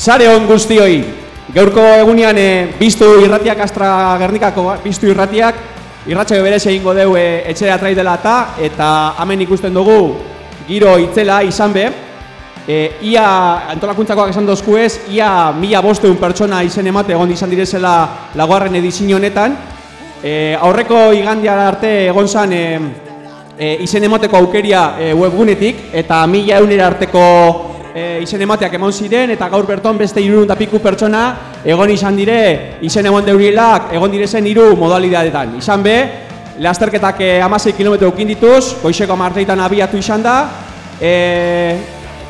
Sare hon guztioi, gaurko egunean e, biztu irratiak astra gernikako biztu irratiak irratxe berez egingo deu e, etxera trai dela eta eta hemen ikusten dugu giro itzela izan be. E, ia antolakuntzakoak esan dozku ez ia mila bosteun pertsona izen emate egon izan direzela laguarren edizin honetan. E, aurreko igandiara arte egon zan e, e, izen emateko aukeria e, webgunetik eta mila eunera arteko e, izen emateak eman ziren eta gaur berton beste irun da piku pertsona egon izan dire izen emon deurielak egon direzen hiru modalidadetan. Izan be, lasterketak e, amasei kilometro ukin dituz, goizeko marteitan abiatu izan da, e,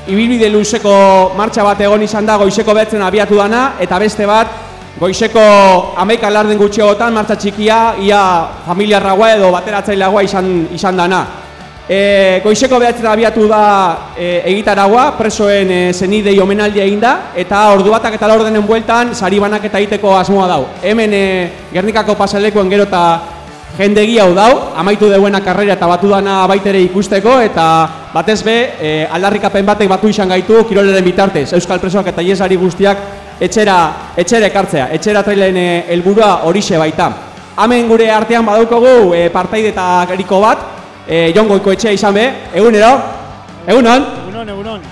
ibilbide luzeko martxa bat egon izan da goizeko betzen abiatu dana, eta beste bat, goizeko ameik alarden gutxeotan martxa txikia, ia familiarragoa edo bateratzaileagoa izan, izan dana. E, goizeko behatzen abiatu da e, egitaragua, presoen e, zenidei omenaldia egin da, eta ordu batak eta laurdenen bueltan, sari banak eta egiteko asmoa dau. Hemen e, Gernikako pasalekuen gero eta jendegi hau dau, amaitu deuena karrera eta batu dana baitere ikusteko, eta batez be, e, aldarrikapen batek batu izan gaitu kiroleren bitartez, Euskal Presoak eta Iesari guztiak etxera, etxera ekartzea, etxera trailen helburua horixe baita. Hemen gure artean badaukogu e, partaide eta bat, e, Jon Goiko etxea izan be, egunero, egunon? Egunon, egunon.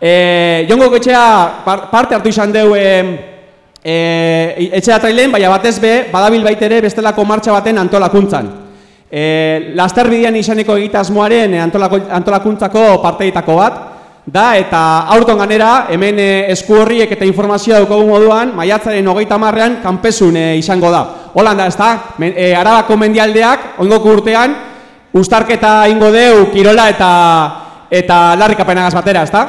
E, Jon Goiko etxea parte hartu izan deu e, e, etxea trailen, baina batez be, badabil baitere bestelako martxa baten antolakuntzan. E, Laster bidean izaneko egitasmoaren antolakuntzako parteitako bat, da eta aurton ganera hemen esku horriek eta informazioa daukagu moduan maiatzaren hogeita marrean kanpesun izango da. Holanda ez da, e, arabako mendialdeak, ondoko urtean, Uztarketa ingo deu, kirola eta eta larrikapenagaz batera, ezta?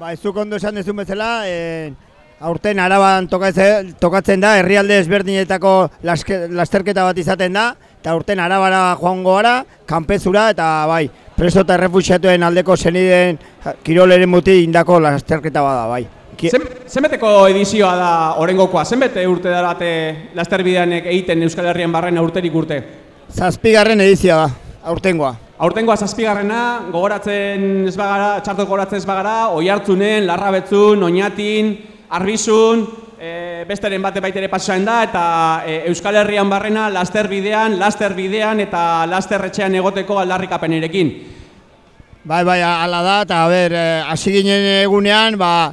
Ba, ez ondo esan dezun bezala, e, aurten araban tokatzen, tokatzen da, herrialde ezberdinetako lasterketa bat izaten da, eta aurten arabara joango gara, kanpezura eta bai, preso eta refusiatuen aldeko zeniden kiroleren muti indako lasterketa bada, bai. Zenbeteko edizioa da orengokoa? Zenbete urte da bate lasterbideanek egiten Euskal Herrian barren urterik urte? Zazpigarren edizioa da aurtengoa. Aurtengoa zazpigarrena, gogoratzen ez bagara, txarto gogoratzen ez bagara, oi hartzunen, larrabetzun, oinatin, arbizun, e, besteren bate baitere pasatzen da, eta e, Euskal Herrian barrena, laster bidean, laster bidean eta laster etxean egoteko aldarrikapenerekin. Bai, bai, ala da, eta ber, e, hasi ginen egunean, ba,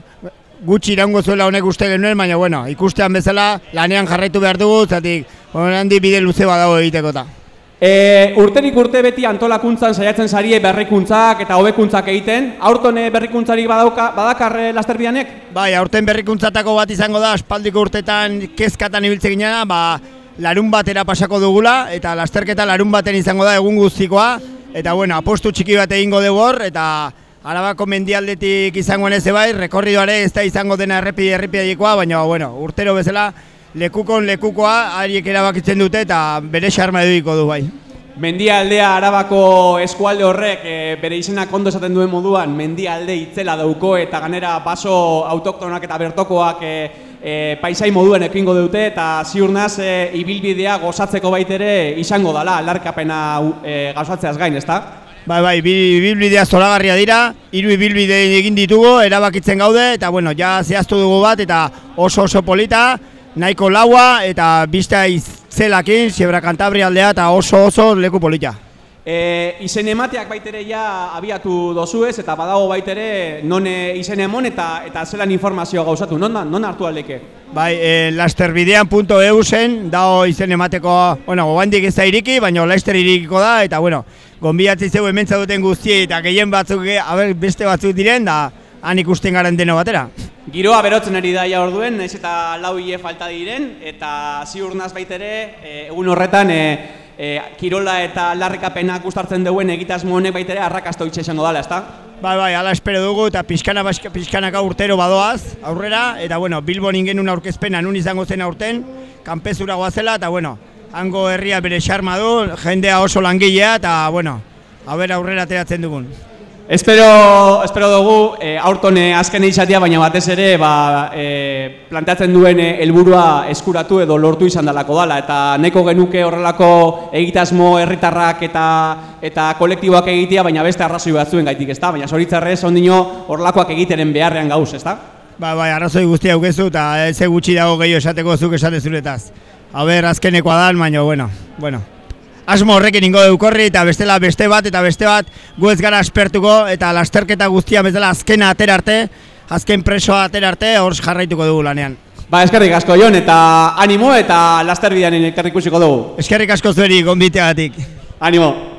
gutxi iraungo zuela honek uste genuen, baina bueno, ikustean bezala lanean jarraitu behar dugu, zatik, handi bide luze badago egiteko eta. E, urterik urte beti antolakuntzan saiatzen sarie berrikuntzak eta hobekuntzak egiten. Aurton berrikuntzari badauka badakarre lasterbianek? Bai, aurten berrikuntzatako bat izango da aspaldiko urtetan kezkatan ibiltze ginena, ba larun batera pasako dugula eta lasterketa larun baten izango da egun guztikoa eta bueno, apostu txiki bat egingo dugu hor eta Arabako mendialdetik izango neze bai, rekorridoare ez da izango dena errepide errepideikoa, baina bueno, urtero bezala lekukon lekukoa ariek erabakitzen dute eta bere xarma edukiko du bai. Mendialdea Arabako eskualde horrek e, bere izenak ondo esaten duen moduan mendialde itzela dauko eta ganera baso autoktonak eta bertokoak e, e, paisai moduen ekingo dute eta ziur naz e, ibilbidea gozatzeko baitere izango dala aldarkapena e, gauzatzeaz gain, ezta? Bai, bai, ibilbidea zolagarria dira, hiru ibilbide egin ditugu, erabakitzen gaude eta bueno, ja zehaztu dugu bat eta oso oso polita, nahiko laua eta bista izelakin, Siebra Cantabria aldea eta oso oso leku polita. E, izen emateak baitere ja abiatu dozuez eta badago baitere non e, izen emon eta eta zelan informazioa gauzatu, non, non hartu aldeke? Bai, e, lasterbidean.eu zen, dao izen emateko, bueno, gogandik ez da iriki, baina laster irikiko da, eta bueno, gombiatzi zeu hementza duten guzti eta gehien batzuk, aber, beste batzuk diren, da han ikusten garen deno batera. Giroa berotzen ari daia orduen, naiz eta lau hile falta diren, eta ziur naz baitere, e, egun horretan, e, e, kirola eta larrikapenak ustartzen duen egitasmo honek baitere arrakasta hitxe esango dala, ezta? Bai, bai, ala espero dugu eta pixkana, pixkanaka urtero badoaz, aurrera, eta bueno, Bilbon ingen aurkezpena nun izango zen aurten, kanpezura goazela, eta bueno, hango herria bere xarma du, jendea oso langilea, eta bueno, haber aurrera ateratzen dugun. Espero, espero dugu e, aurton e, azken izatea, baina batez ere ba, e, planteatzen duen helburua eskuratu edo lortu izan dalako dala. Eta neko genuke horrelako egitasmo herritarrak eta eta kolektiboak egitea, baina beste arrazoi batzuen gaitik, ezta? Baina zoritzarrez ondino horrelakoak egiteren beharrean gauz, ezta? Ba, bai, arrazoi guztia aukezu eta ez gutxi dago gehiago esateko zuk esate zuretaz. Aber, azkenekoa dan, baina, bueno, bueno. Asmo horrekin ingo deukorri eta bestela beste bat eta beste bat gu ez gara aspertuko eta lasterketa guztia bezala azkena atera arte, azken presoa atera arte, hor jarraituko dugu lanean. Ba, eskerrik asko Jon eta animo eta laster bidean ikusiko dugu. Eskerrik asko zueri, gonbiteagatik. Animo.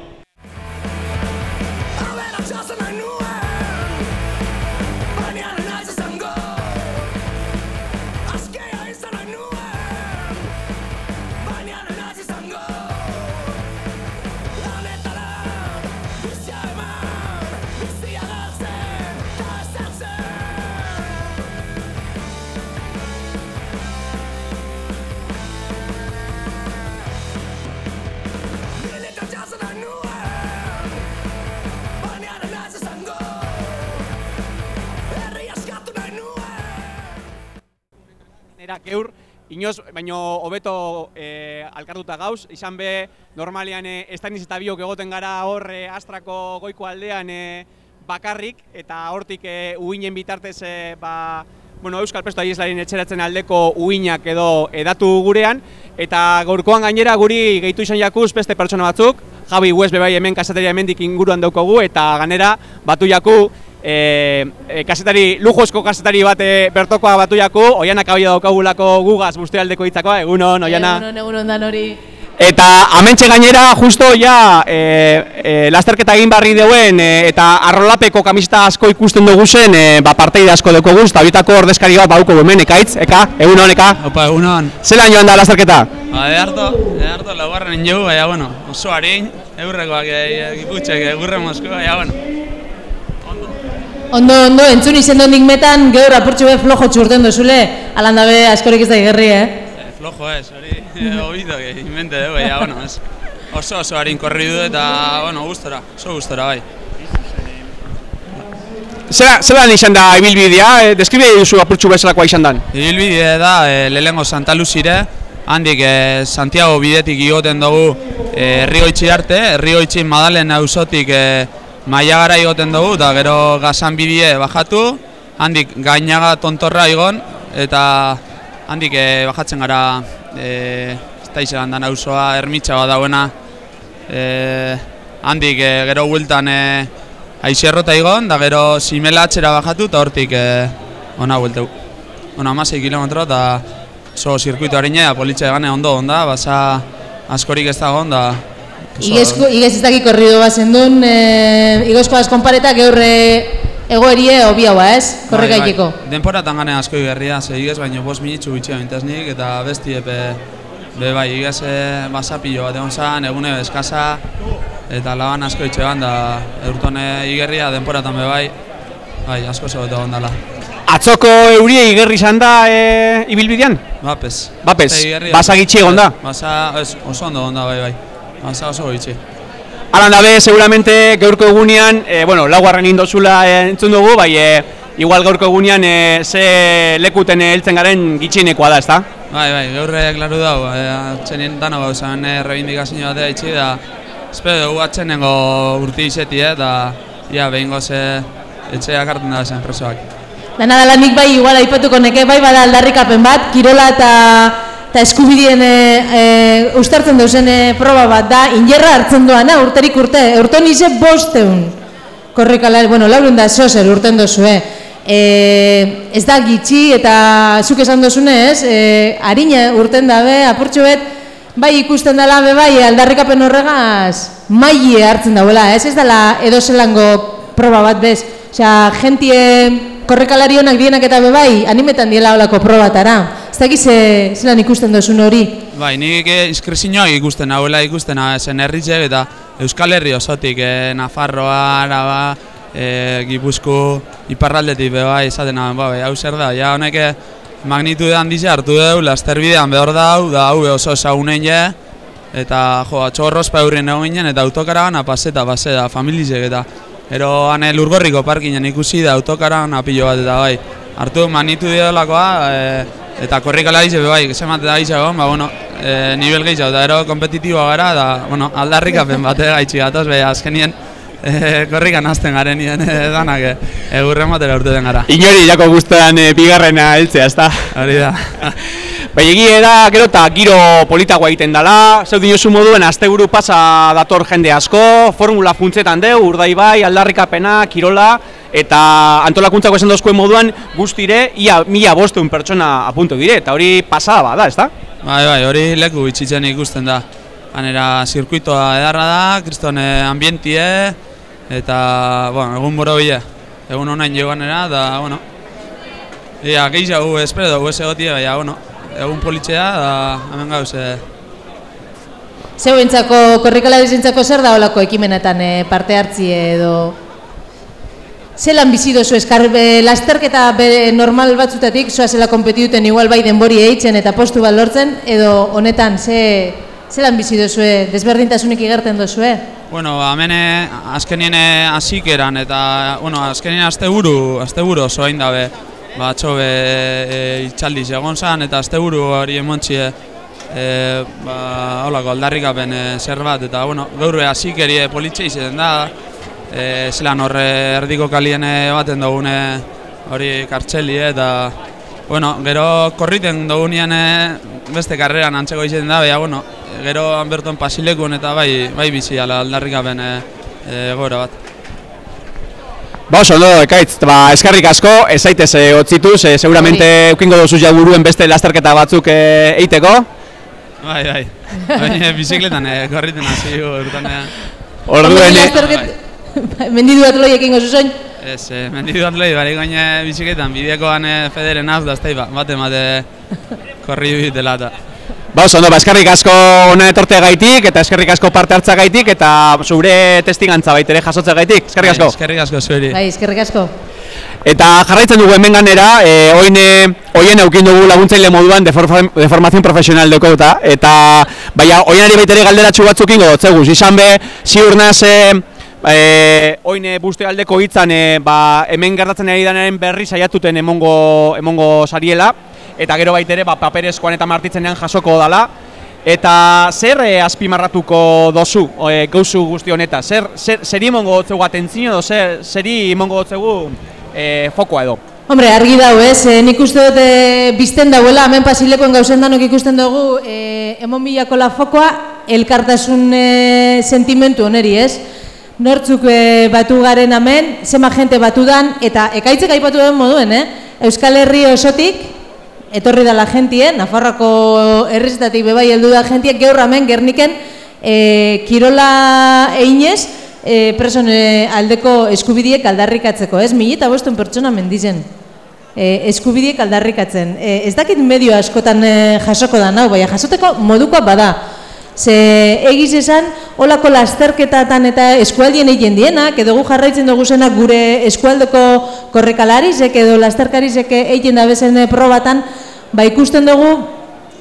Baino hobeto e, alkartuta gauz, izan be normalean e, estaniz eta biok egoten gara hor e, astrako goiko aldean e, bakarrik. Eta hortik e, uinen bitartez e, ba, bueno, Euskal Presto Aieslarien etxeratzen aldeko uinak edo edatu gurean. Eta gaurkoan gainera guri gehitu izan jakuz beste pertsona batzuk, Javi West bebai hemen kasateria hemendik inguruan daukogu eta ganera batu jaku e, e, kasetari, lujozko kasetari bat e, bertokoa batu jaku, oianak abia daukagulako gugaz bustealdeko hitzakoa, egunon, oiana. Egunon, egunon dan hori. Eta amentxe gainera, justo ja, e, e, lasterketa egin barri deuen e, eta arrolapeko kamiseta asko ikusten dugu zen, e, ba, parteide asko dugu eta bitako ordezkari bat bauko hemen, ekaitz, eka, egunon, eka. Opa, egunon. Zelan joan da lasterketa? Ba, edarto, edarto laugarren jo, baina, bueno, oso harin, eurrekoak, e, giputxek, egurre mosko, baina, bueno. Ondo, ondo, entzun izen dondik metan, geur apurtxu be flojo txurten duzule, alan dabe askorik ez da igerri, eh? E, flojo ez, hori, e, obito, que invente dugu, baina, bueno, ez. Oso oso harin korri du eta, bueno, gustora, oso gustora, bai. Zela, zelan izan da ibilbidea, e, deskribe duzu apurtxu bezalakoa izan dan? Ibilbide da, e, lehengo Santa Luzire, handik e, Santiago bidetik igoten dugu e, Herrioitzi arte, Herrioitzi Madalen auzotik e, Maiagara igoten dugu, eta gero gazan bidie bajatu, handik gainaga tontorra igon, eta handik e, bajatzen gara e, ez da izan dan auzoa, ermitxa bat dauena, e, handik e, gero bueltan e, aizerrota igon, da gero simela atxera bajatu, eta hortik e, ona buelteu. Ona, amasei kilometro, eta oso zirkuitu harina, politxe gane ondo onda, basa askorik ez dago onda. Igezko, igez ez dakik korrido bat zendun, e, igezko az konpareta geur e, egoerie hobi haua, ez? Korre Bai, bai. gaiteko. Denporatan gane asko igerria, ze igez baino bost minitzu bitxia bintaznik, eta besti epe, be bai, igez e, basapillo bat egon zan, egune eskasa, eta laban asko itxegan, da eurtone igerria denporatan be bai, bai, asko zegoetu egon dala. Atzoko eurie igerri izan da e, ibilbidean? Bapez. Bapez, Eta igerria- basa gitxi egon da? Basa, ez, oso ondo egon da, bai, bai. Basa oso gitxi. Alan dabe, seguramente gaurko egunean, e, bueno, laugarren indozula e, entzun dugu, bai, e, igual gaurko egunean e, ze lekuten e, heltzen garen gitxinekoa da, ezta? Bai, bai, gaurre klaru dago, e, atxenien dano gauzan e, rebindikazio batea itxi da espero dugu atxenengo urti izeti, eh, da ia behingo ze etxeak hartzen da zen presoak. Dana dela nik bai igual aipatuko neke bai bada aldarrikapen bat, kirola eta eta eskubidien e, e, ustartzen dauzen e, proba bat da, injerra hartzen doana urterik urte, urton ize bosteun. Korrekalari, bueno, laurun da zozer urten dozue. E, ez da gitxi eta zuk esan dozunez, e, harina urten dabe, apurtxo bet, bai ikusten dela be bai aldarrikapen horregaz maile hartzen dauela, ez ez dela edo zelango proba bat bez. Osea, jentie korrekalari honak dienak eta be bai animetan diela holako probatara. Ez dakiz ze, zelan ikusten dozun hori. Bai, nik e, inskrezioak ikusten hauela ikusten hau zen herritzek eta Euskal Herri osotik, e, Nafarroa, Araba, e, Gipuzku, Iparraldetik be bai, esaten hau, bai, hau zer da, ja honek magnitude handize hartu dugu, lasterbidean behar dau, da hau be oso ezagunen je, eta jo, atxorroz paurrien egon ginen, eta autokaragan apaseta, paseta, familizek eta Ero hane lurgorriko parkinen ikusi da autokaran apilo bat eta bai. Hartu manitu diolakoa e, eta korrikalari ze bai, zemat da izan, ba, bueno, e, nivel gehiago, eta ero kompetitiboa gara, da, bueno, aldarrikapen bate gaitxi gatoz, be, azkenien e, korrikan hasten garen nien e, danak e, egurre motera urte den gara. Inori jako guztean e, bigarrena heltzea, ezta? Hori da. Bai, egie da, gero eta giro politagoa egiten dela, zeu dinosu moduen asteburu pasa dator jende asko, formula funtzetan deu, urdai bai, aldarrikapena, kirola, eta antolakuntzako esan dozkuen moduan guztire, ia mila bosteun pertsona apuntu dire, eta hori pasada bada, ezta? Bai, bai, hori leku bitxitzen ikusten da. Hanera zirkuitoa edarra da, kriston eh, ambientie, eta, bueno, egun boro bile. Egun honain joganera, da, bueno, Ia, gehiago, espero dugu ez egotia, baina, bueno, egun politxea, da, hemen gauz, eh, Zeu entzako, korrikalari zentzako zer da olako ekimenetan eh, parte hartzi edo... Zelan bizi dozu eskar, be, lasterketa be, normal batzutatik, zoa zela kompetituten igual bai denbori eitzen eta postu bat lortzen, edo honetan, ze, zelan bizi dozue, desberdintasunik igerten dozue? Bueno, hemen azkenien hasik eran eta, bueno, azkenien asteburu, asteburu oso hain dabe. Ba, atxo be e, itxaldiz egon zan eta asteburu hori emontxie e, ba, holako aldarrikapen e, zer bat eta, bueno, gaur be hasik eri politxe izaten da. E, zelan horre erdiko kalien baten dugune hori kartxeli eta, bueno, gero korriten dugunean beste karreran antzeko izaten da, baina, bueno, gero hanberton pasilekun eta bai, bai bizi ala aldarrikapen e, e, egoera bat. Ba, oso ondo, ekaitz, ba, eskarrik asko, ez zaitez e, otzituz, e, seguramente ukingo dozuz ja buruen beste lasterketa batzuk e, eiteko. Bai, bai. Baina bizikletan eh, korriten hasi urtan. Eh. Orduen, e, Mendidu atloiek ingo zuzoin? Ez, eh, mendidu atloi, bari gaine bizikletan, bidekoan eh, federen az, da ez ba, bate mate korri bitela eta. Ba, oso ondo, ba, eskarrik asko ona etortea gaitik, eta eskarrik asko parte hartza gaitik, eta zure testigantza baitere jasotze gaitik, eskarrik asko. Bai, Eskerrik asko zueri. Bai, eskerrik asko. Eta jarraitzen dugu hemen ganera, e, oin, e, oien eukin dugu laguntzaile moduan deforma- deformazion profesional dokauta, eta baina oinari baitere galderatxu batzuk ingo dotzegu, izan be, ziur naz, e, e, oin e, buste aldeko hitzan e, ba, hemen gertatzen ari denaren berri saiatuten emongo, emongo sariela, eta gero baitere ba, paperezkoan eta martitzenean jasoko dala, Eta zer e, azpimarratuko dozu e, gauzu guzti honeta? Zer, zer, zeri emongo gotzegu atentzio edo zer, zeri emongo gotzegu e, fokoa edo? Hombre, argi dau, ez? E, nik uste dut e, bizten dauela, hemen pasilekoen gauzen danok ikusten dugu, e, emon bilako la fokoa, elkartasun e, sentimentu oneri, ez? Nortzuk e, batu garen hemen, zema jente batu dan, eta ekaitzek aipatu den moduen, eh? Euskal Herri osotik, etorri dala jentie, Nafarroako herrizetatik bebai heldu da jentie, gaur hemen Gerniken e, kirola einez, e, preson e, aldeko eskubidiek aldarrikatzeko, ez? Mili eta bostuen pertsona mendizen. E, eskubidiek aldarrikatzen. E, ez dakit medio askotan e, jasoko da nau, baina jasoteko modukoa bada. Ze egiz esan, olako lasterketatan eta eskualdien egin dienak, edo gu jarraitzen dugu zenak gure eskualdeko korrekalarizek edo lasterkarizek egin da bezen probatan, ba ikusten dugu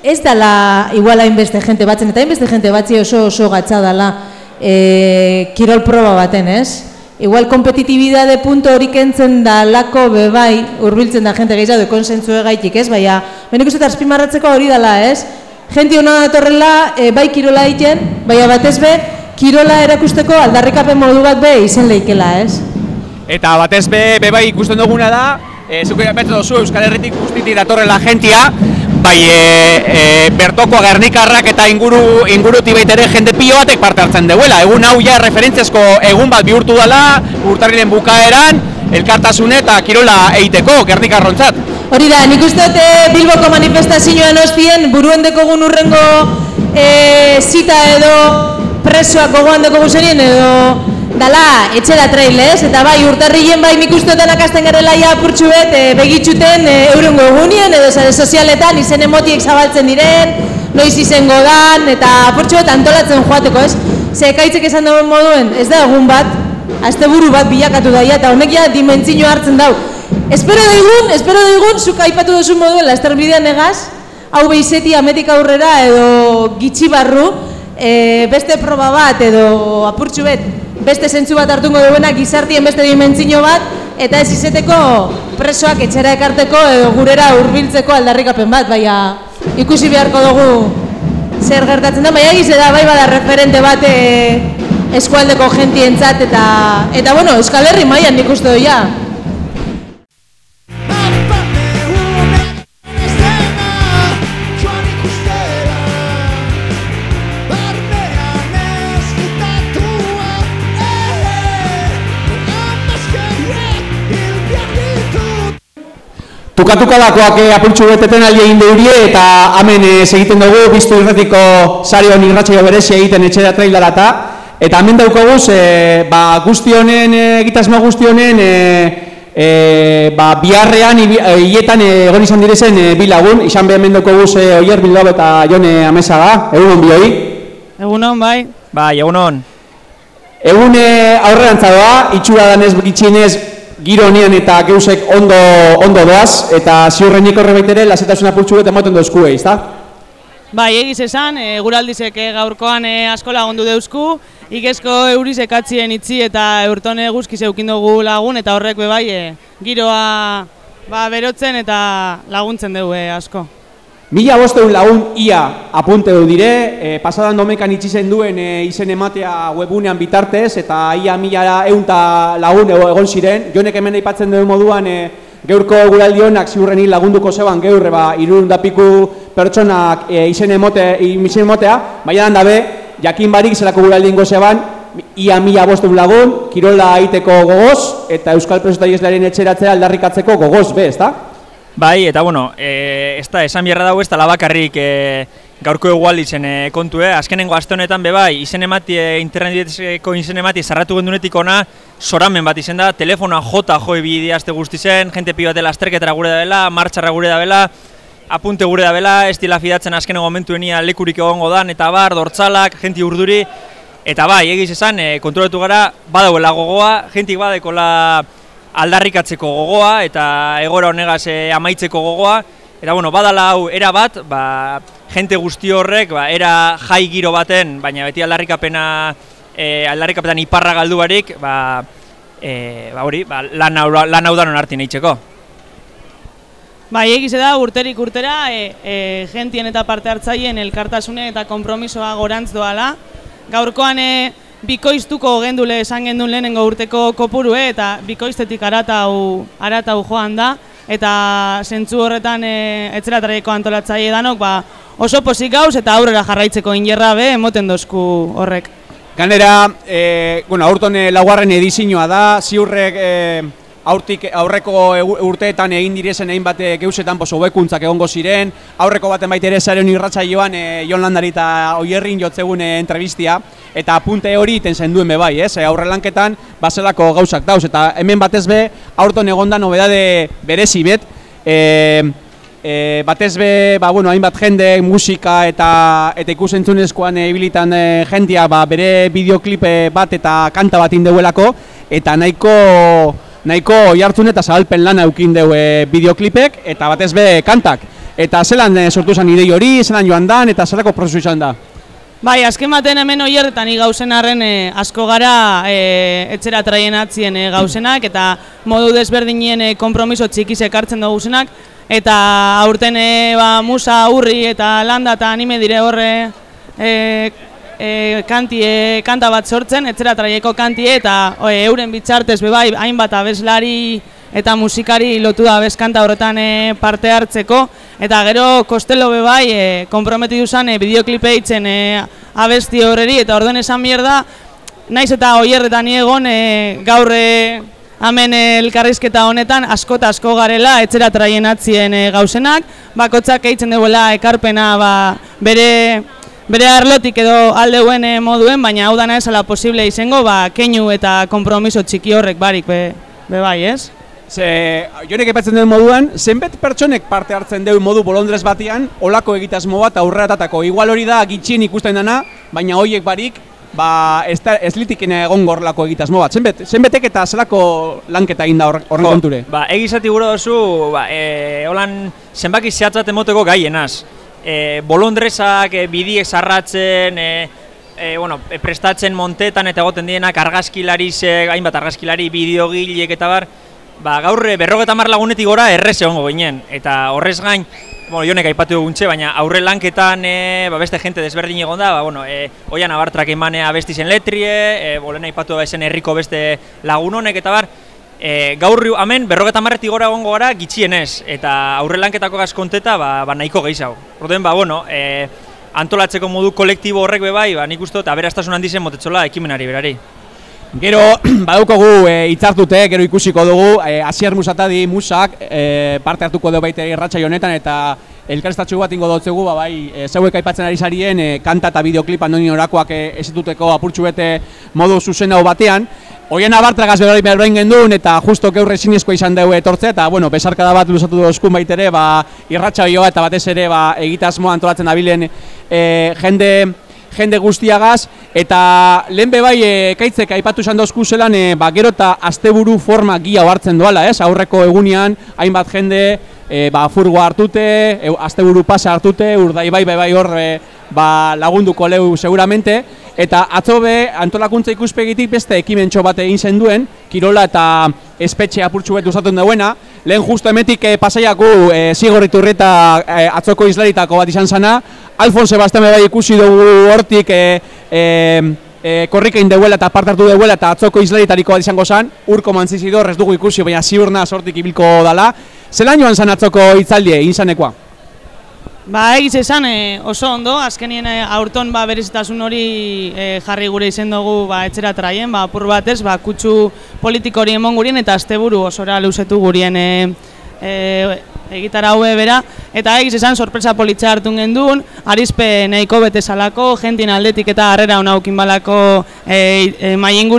ez dala igual hainbeste jente batzen, eta hainbeste jente batzi oso oso gatza dala e, kirol proba baten, ez? Igual kompetitibidade punto hori kentzen da lako bebai, hurbiltzen da jente gehiago konsentzue gaitik, ez? Baina, benik uste azpimarratzeko hori dala, ez? Jenti hona datorrela, e, bai kirola egiten, baina batez be, kirola erakusteko aldarrikapen modu bat be izen leikela, ez? Eta batez be, be bai ikusten duguna da, e, zuko japetzen duzu Euskal Herritik guztitik datorrela jentia, bai e, e, bertoko gernikarrak eta inguru inguruti baitere jende pilo batek parte hartzen duela. Egun hau ja referentziazko egun bat bihurtu dela, urtarrilen bukaeran, elkartasune eta kirola egiteko gernikarrontzat. Hori da, nik uste dut eh, Bilboko manifestazioan ostien buruen dekogun urrengo eh, zita edo presoak gogoan dekogu zerien edo dala etxera trail, ez? Eta bai, urtarrien bai nik uste dut akasten garela ja apurtxuet e, begitxuten e, eurengo egunien edo sare sozialetan izen emotiek zabaltzen diren, noiz izango dan, eta apurtxuet antolatzen joateko, ez? Ze ekaitzek esan dauen moduen, ez da egun bat, asteburu bat bilakatu daia, eta honek ja dimentsio hartzen dau. Espero daigun, espero daigun, zuk aipatu duzu moduen laster bidean egaz, hau behizeti ametik aurrera edo gitxi barru, e, beste proba bat edo apurtxu bet, beste zentzu bat hartungo duena gizartien beste dimentsio bat, eta ez izeteko presoak etxera ekarteko edo gurera hurbiltzeko aldarrikapen bat, baina ikusi beharko dugu zer gertatzen da, baina egize da, bai bada referente bat e, eskualdeko jentientzat eta eta bueno, Euskal Herri mailan nik uste dut Tukatukalako eh, apurtxu beteten aldi egin deurie eta hemen eh, segiten dugu biztu irratiko sarion irratxaio berezi egiten etxera trailerata eta hemen daukaguz eh, ba, guzti honen eh, egitasmo guzti honen eh, eh, ba, biharrean hietan eh, egon izan direzen eh, bi lagun izan behar hemen daukaguz eh, Oier Bilbao eta Jone Amesaga egun bioi Egunon, bai. Bai, egunon. Egun aurrerantza doa, itxura danez gitxienez giro honean eta geusek ondo, ondo doaz, eta ziurrenik horre baitere, lasetasuna pultsu bet ematen dozku ezta? Bai, egiz esan, e, guraldizek e, gaurkoan e, asko lagundu deusku, ikesko eurizek atzien itzi eta eurtone guzki zeukin dugu lagun, eta horrek be bai, e, giroa ba, berotzen eta laguntzen dugu e, asko. Mila bosteun lagun ia apunte du dire, e, pasadan domekan itxizen duen e, izen ematea webunean bitartez, eta ia mila eunta lagun ego- egon ziren, jonek hemen aipatzen duen moduan, e, geurko guraldi honak ziurrenik lagunduko zeban geurre ba, irundapiku pertsonak e, izen, emote, izen emotea, baina dabe, jakin barik zelako guraldi ingo zeban, ia mila bosteun lagun, kirola aiteko gogoz, eta Euskal Preso eta Ieslearen etxeratzea aldarrikatzeko gogoz be, ezta? Bai, eta bueno, e, ez da, esan bierra dago ez da labakarrik e, gaurko egualditzen e, kontu, eh? Azkenengo aste honetan be bai, izen emati, e, interneteko izen emati zarratu gendunetik ona, soramen bat izen da, telefonoa jota joi bi aste guzti zen, jente pi batela asterketara gure da bela, martxarra gure da bela, apunte gure da bela, ez dila fidatzen azkenengo momentuenia lekurik egongo dan, eta bar, dortzalak, jenti urduri, eta bai, egiz esan, e, kontrolatu gara, badauela gogoa, jentik badekola aldarrikatzeko gogoa eta egora honegaz e, amaitzeko gogoa eta bueno, badala hau era bat, ba, jente guzti horrek, ba, era jai giro baten, baina beti aldarrikapena e, aldarrikapetan iparra galdu barik, ba, e, ba hori, ba, lan, hau, lan hau danon hartin eitzeko. Bai, egize da, urterik urtera, e, e, gentien eta parte hartzaileen elkartasune eta konpromisoa gorantz doala. Gaurkoan e, bikoiztuko gendule esan gendun lehenengo urteko kopurue eta bikoiztetik aratau, aratau joan da. Eta zentzu horretan e, etzeratareko antolatzaile danok ba, oso pozik gauz eta aurrera jarraitzeko injerra be emoten dozku horrek. Ganera, e, bueno, aurton e, laugarren edizioa da, ziurrek e, aurtik aurreko urteetan egin direzen hainbat e, geusetan poso hobekuntzak egongo ziren, aurreko baten baita ere zaren irratsaioan e, Jon Landari eta Oierrin jotzegun e, entrevistia, eta apunte hori iten zenduen be bai, ez? E, aurrelanketan bazelako gauzak dauz, eta hemen batez be, aurton egonda nobedade berezi bet, e, E, batez be, ba, bueno, hainbat jende, musika eta eta ikusentzunezkoan e, ibilitan e, jendia ba, bere bideoklipe bat eta kanta bat indeuelako eta nahiko nahiko oihartzun eta zabalpen lana eukin deu e, bideoklipek eta batez be kantak. Eta zelan e, sortu zen idei hori, zelan joan dan eta zelako prozesu izan da. Bai, azken baten hemen oierretan gauzen arren e, asko gara e, etxera traien atzien e, gauzenak eta modu desberdinien e, konpromiso txikiz ekartzen dugu zenak eta aurten e, ba, musa, urri eta landa eta anime dire horre e, e, kanti, e, kanta bat sortzen, etxera traieko kantie eta e, euren bitzartez be bai hainbat abeslari eta musikari lotu da bezkanta horretan e, parte hartzeko. Eta gero Kostelo be bai e, konprometitu zen e, bideoklipe eitzen e, abesti horreri. Eta orden esan mierda naiz eta oierretan egon e, gaur e, hemen elkarrizketa honetan asko eta asko garela etxera traien atzien e, gauzenak. Bakotzak eitzen duela ekarpena ba, bere bere arlotik edo aldeuen e, moduen, baina hau dana esala posible izango, ba, keinu eta konpromiso txiki horrek barik be, be bai, ez? Ze, jonek epatzen den moduan, zenbet pertsonek parte hartzen deu modu bolondrez batean, olako egitasmo bat aurreratatako. Igual hori da gitxien ikusten dana, baina hoiek barik, ba, ez, da, ez litikin egon gorlako egitasmo bat. Zenbet, zenbetek eta zelako lanketa egin da hor- horren konture? Ba, egizati gura dozu, ba, e, holan zenbaki zehatzat emoteko gaienaz. E, bolondrezak, e, bidiek zarratzen, e, e, bueno, prestatzen montetan eta egoten dienak argazkilarizek, hainbat argazkilari, bideogilek eta bar, ba, gaur eh, berrogeta mar lagunetik gora errez egongo ginen, eta horrez gain, bueno, jonek aipatu duguntxe, baina aurre lanketan e, ba, beste jente desberdin egon da, ba, bueno, e, oian abartrak emanea bestizen letrie, e, bolen aipatu da herriko beste lagun honek, eta bar, e, gaur hemen berrogeta marretik gora egongo gara gitxienez, eta aurre lanketako gazkonteta ba, ba nahiko gehiago. Orduen, ba, bueno, e, antolatzeko modu kolektibo horrek be bai, ba, nik uste dut aberastasun handi zen motetzola ekimenari berari. Gero, badaukogu e, itzartute, gero ikusiko dugu, e, Asier Musatadi Musak e, parte hartuko dugu baita irratxa honetan eta elkarrestatxu bat ingo dotzegu, ba, bai, e, zeuek aipatzen ari zarien, e, kanta eta bideoklip andoni orakoak e, esetuteko apurtxu bete modu zuzen batean. Hoien abartragaz berari berbein gendun eta justo geurre sinezko izan dugu etortzea eta, bueno, besarkada bat luzatu dugu eskun baitere, ba, irratxa eta batez ere, ba, egitasmo antolatzen dabilen e, jende jende guztiagaz eta lehen bai e, kaitzek aipatu izan dozku zelan e, ba, gero eta asteburu forma gia hartzen doala, ez? Aurreko egunean hainbat jende e, ba, furgo hartute, e, asteburu pasa hartute, urdai bai bai bai hor e, ba, lagunduko leu seguramente. Eta atzobe antolakuntza ikuspegitik beste ekimentxo bat egin zen duen, kirola eta espetxe apurtxu betu usatzen duena, lehen justo emetik e, pasaiaku e, zigorriturreta e, atzoko islaritako bat izan zana, Alfon Sebastian bai ikusi dugu hortik e, e, e, korrikein deuela eta part hartu deuela eta atzoko islaritariko bat izango zen, urko mantzizidor ez dugu ikusi, baina ziurna sortik ibilko dala. Zelan joan zen atzoko itzaldie, inzanekoa? Ba, egiz esan e, oso ondo, azkenien e, aurton ba, berezitasun hori e, jarri gure izen dugu ba, etxera traien, ba, apur batez, ba, kutsu politiko hori emon gurien eta asteburu osora luzetu gurien e, e, egitara haue bera, eta egiz esan sorpresa politza hartu gendun, arizpe nahiko bete salako, jentin aldetik eta harrera hona ukin balako e, e, maien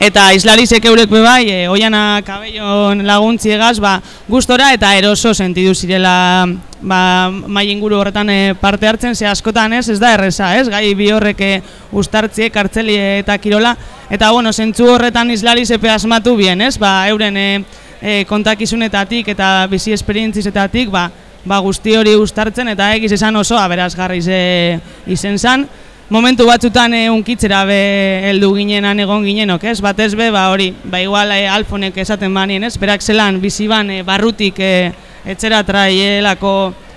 eta islarizek eurek bai, e, oiana kabellon laguntziegaz, ba, gustora eta eroso sentidu zirela ba, maien horretan e, parte hartzen, ze askotan ez, ez da erresa, ez, gai bi horrek ustartzie, kartzeli eta kirola, eta bueno, zentzu horretan islarizepe asmatu bien, ez, ba, euren e, e, kontakizunetatik eta bizi esperientzizetatik ba, ba guzti hori ustartzen eta egiz esan oso aberazgarri ze izen zan. Momentu batzutan e, unkitzera be heldu ginenan egon ginenok, ez? Batez be, ba hori, ba igual e, alfonek esaten banien, ez? Berak zelan bizi ban e, barrutik e, etxera traielako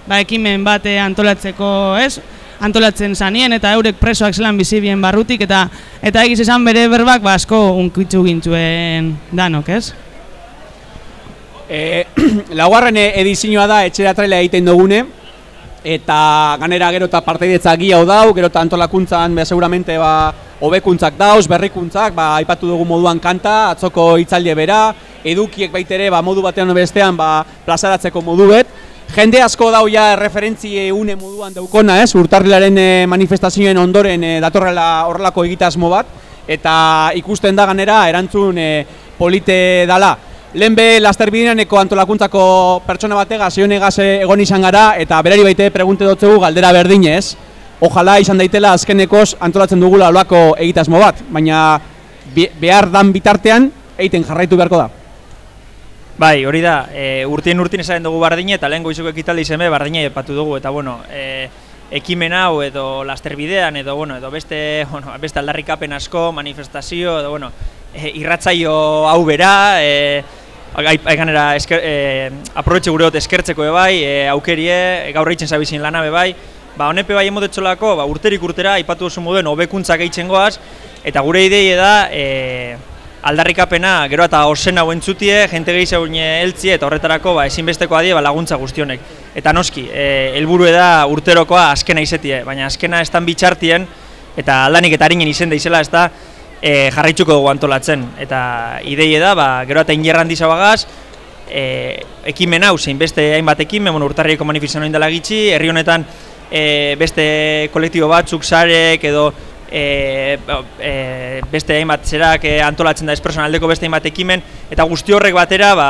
ba, ekimen bate antolatzeko, ez? antolatzen zanien eta eurek presoak zelan bizi bien barrutik eta eta egiz esan bere berbak ba asko unkitzu gintzuen danok, ez? E, laugarren edizioa da etxera traila egiten dugune eta ganera gero eta parteidetza hau dau, gero eta antolakuntzan be, seguramente ba, hobekuntzak dauz, berrikuntzak, ba, aipatu dugu moduan kanta, atzoko hitzaldi bera, edukiek baitere ba, modu batean bestean ba, plazaratzeko modu bet. Jende asko dau ja referentzi une moduan daukona, ez? Urtarrilaren e, manifestazioen ondoren e, datorrela horrelako egitasmo bat eta ikusten da ganera erantzun e, polite dala. Lehen be, laster antolakuntzako pertsona batega, zionegaz egon izan gara, eta berari baite pregunte dutzegu galdera berdinez. Ojala izan daitela azkenekoz antolatzen dugula olako egitasmo bat, baina behar dan bitartean egiten jarraitu beharko da. Bai, hori da, e, urtien urtien esaten dugu bardine eta lehen goizuko ekitaldi be, bardine epatu dugu, eta bueno, e, ekimen hau edo laster bidean edo, bueno, edo beste, bueno, beste aldarrikapen asko, manifestazio, edo, bueno, e, irratzaio hau bera, e, ganera esker, e, aprobetxe gure dut eskertzeko bai, e, aukerie, gaur eitzen zabizin lana bai, ba, honepe bai emodetxolako, ba, urterik urtera, aipatu oso moduen, hobekuntzak eitzen goaz, eta gure idei da, e, aldarrikapena, gero eta osen hau entzutie, jente gehiago heltzie, eta horretarako ba, ezinbesteko adie ba, laguntza guztionek. Eta noski, e, helburu da urterokoa azkena izetie, baina azkena estan bitxartien, eta aldanik eta harinen izen da izela, ez da, e, jarraitzuko dugu antolatzen. Eta ideie da, ba, gero eta ingerran dizabagaz, e, ekimen hau, zein beste hainbat ekimen, bueno, urtarrieko manifizioan dela gitxi, herri honetan e, beste kolektibo batzuk, sarek edo e, e, beste hainbat zerak e, antolatzen da aldeko beste hainbat ekimen, eta guzti horrek batera, ba,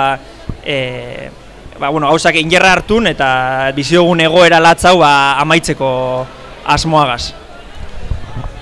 e, ba, bueno, gauzak ingerra hartun eta biziogun egoera latzau ba, amaitzeko asmoagaz.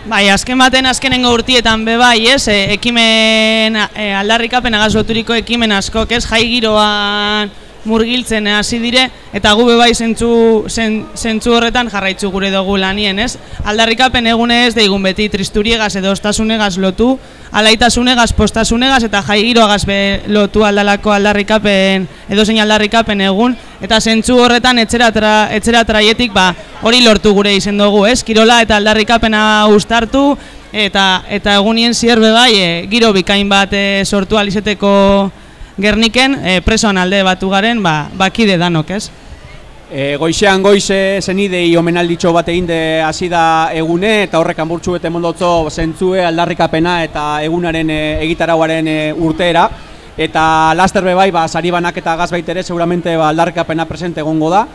Bai, azken baten azkenengo urtietan be bai, ez? E, ekimen e, aldarrikapen agazoturiko ekimen askok, ez? Jai giroan murgiltzen hasi dire eta gu be bai zentzu zen- zentzu horretan jarraitzu gure dugu lanien, ez? Aldarrikapen egune ez deigun beti tristuriegaz edo ostasunegaz lotu, alaitasunegaz, postasunegaz eta jai giroagaz be lotu aldalako aldarrikapen edo zein aldarrikapen egun eta zentzu horretan etxera, tra, etxera traietik ba, hori lortu gure izen dugu, ez? Kirola eta aldarrikapena ustartu eta eta egunien zierbe bai e, giro bikain bat e, sortu alizeteko Gerniken e, presoan alde batu garen ba, bakide danok, ez? E, goizean goize zenidei omenalditxo bat egin de hasi da egune eta horrek hanburtsu bete mondotzo zentzue aldarrikapena eta egunaren e, egitarauaren e, urteera. Eta laster be bai ba sari banak eta gaz baitere seguramente ba, aldarrikapena presente egongo da.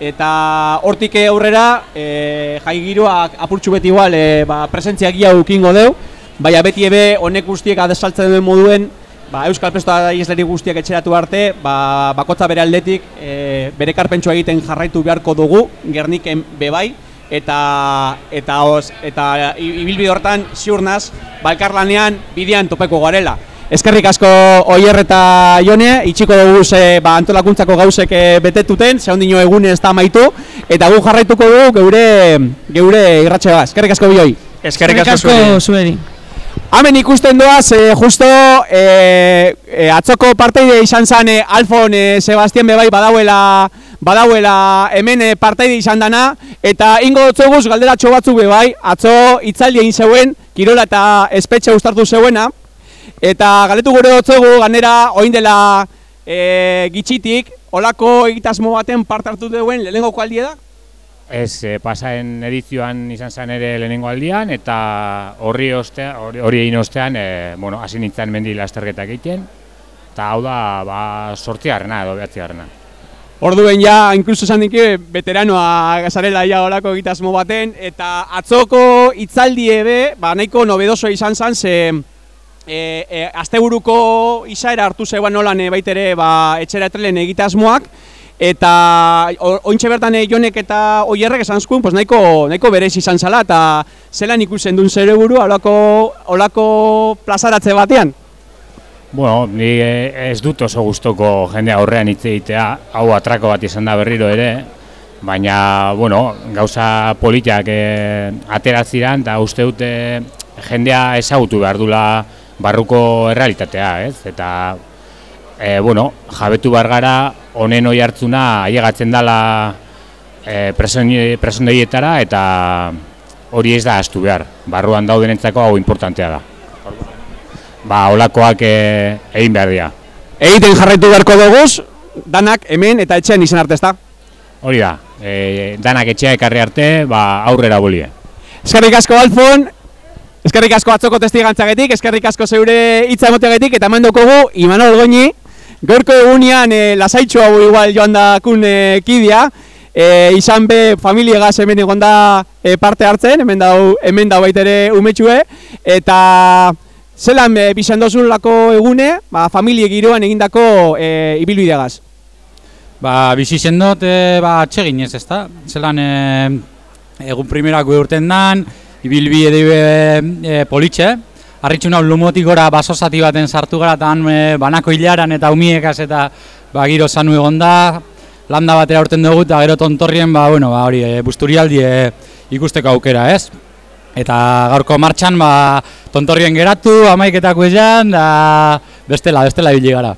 Eta hortik aurrera e, jai giroak apurtxu beti igual e, ba, presentzia gia ukingo deu. Baina beti ebe honek guztiek adesaltzen duen moduen ba, Euskal Prestoa iesleri guztiak etxeratu arte, ba, bakotza bere aldetik e, bere karpentsua egiten jarraitu beharko dugu, gerniken bebai, eta eta os, eta ibilbide hortan ziur naz, balkarlanean bidean topeko garela. Eskerrik asko Oier eta Jone, itxiko dugu ze ba, antolakuntzako gauzek e, betetuten, ze ondino egune ez da amaitu, eta gu jarraituko dugu geure, geure irratxe bat. Eskerrik asko bioi. Eskerrik asko zueri. zueri. Hemen ikusten doaz, e, justo e, e, atzoko parteide izan zen e, Alfon e, Sebastian bebai badauela, badauela hemen parteide izan dana, eta ingo dotzoguz galderatxo batzuk bebai, atzo itzaldi egin zeuen, kirola eta espetxe ustartu zeuena, eta galetu gure dotzogu, ganera, oin dela e, gitxitik, olako egitasmo baten parte hartu duen lehenengo aldie da? Ez, e, pasaen edizioan izan zen ere lehenengo aldian, eta horri ostean, hori, hori egin ostean, e, bueno, hasi nintzen mendi lasterketak egiten, eta hau da, ba, sortziarrena edo behatziarrena. Orduen ja, inkluso esan dike, veteranoa gazarela ja olako egitasmo baten, eta atzoko hitzaldi ebe, ba, nahiko nobedoso izan zen, ze e, e, asteburuko izaera hartu zegoen nolan e, baitere ba, etxera etrelen egitasmoak, eta ointxe bertan e, jonek eta oierrek esan zuen, pues nahiko, nahiko berez izan zala, eta zelan ikusten duen zere buru olako, olako plazaratze batean. Bueno, ni e, ez dut oso gustoko jende aurrean hitz egitea, hau atrako bat izan da berriro ere, baina, bueno, gauza politiak e, ateratziran, eta uste dute jendea ezagutu behar dula barruko errealitatea, ez? Eta, e, bueno, jabetu behar gara, honen oi hartzuna ailegatzen dela e, presondegietara, eta hori ez da astu behar. Barruan daudenentzako hau importantea da ba, olakoak e, egin behar dira. Egiten jarraitu beharko duguz, danak hemen eta etxean izan arte ezta. Hori da, e, danak etxea ekarri arte, ba, aurrera bolie. Eskerrik asko Alfon, eskerrik asko atzoko testigantzagetik, eskerrik asko zeure hitza emoteagetik, eta hemen daukagu Imanol Goñi, gaurko egunean e, lasaitxo hau igual joan dakun e, kidea, e, izan be familiegaz hemen egon da e, parte hartzen, hemen dau, hemen dau baitere umetxue, eta zelan e, bizan lako egune, ba, familie giroan egindako e, ibilbideagaz. Ba, bizi sendot, e, ba, atxegin ez, ezta? Zelan, e, egun primerak urten dan, ibilbi edo e, politxe, Arritxu nau lumotik gora baso zati baten sartu gara, eta e, banako hilaran eta umiekaz eta ba, giro zanu egon da, landa batera urten dugu, eta gero tontorrien, ba, bueno, ba, hori, e, busturialdi e, ikusteko aukera, ez? Eta gaurko martxan, ba, tontorrien geratu, amaiketako esan, da bestela, bestela ibili gara.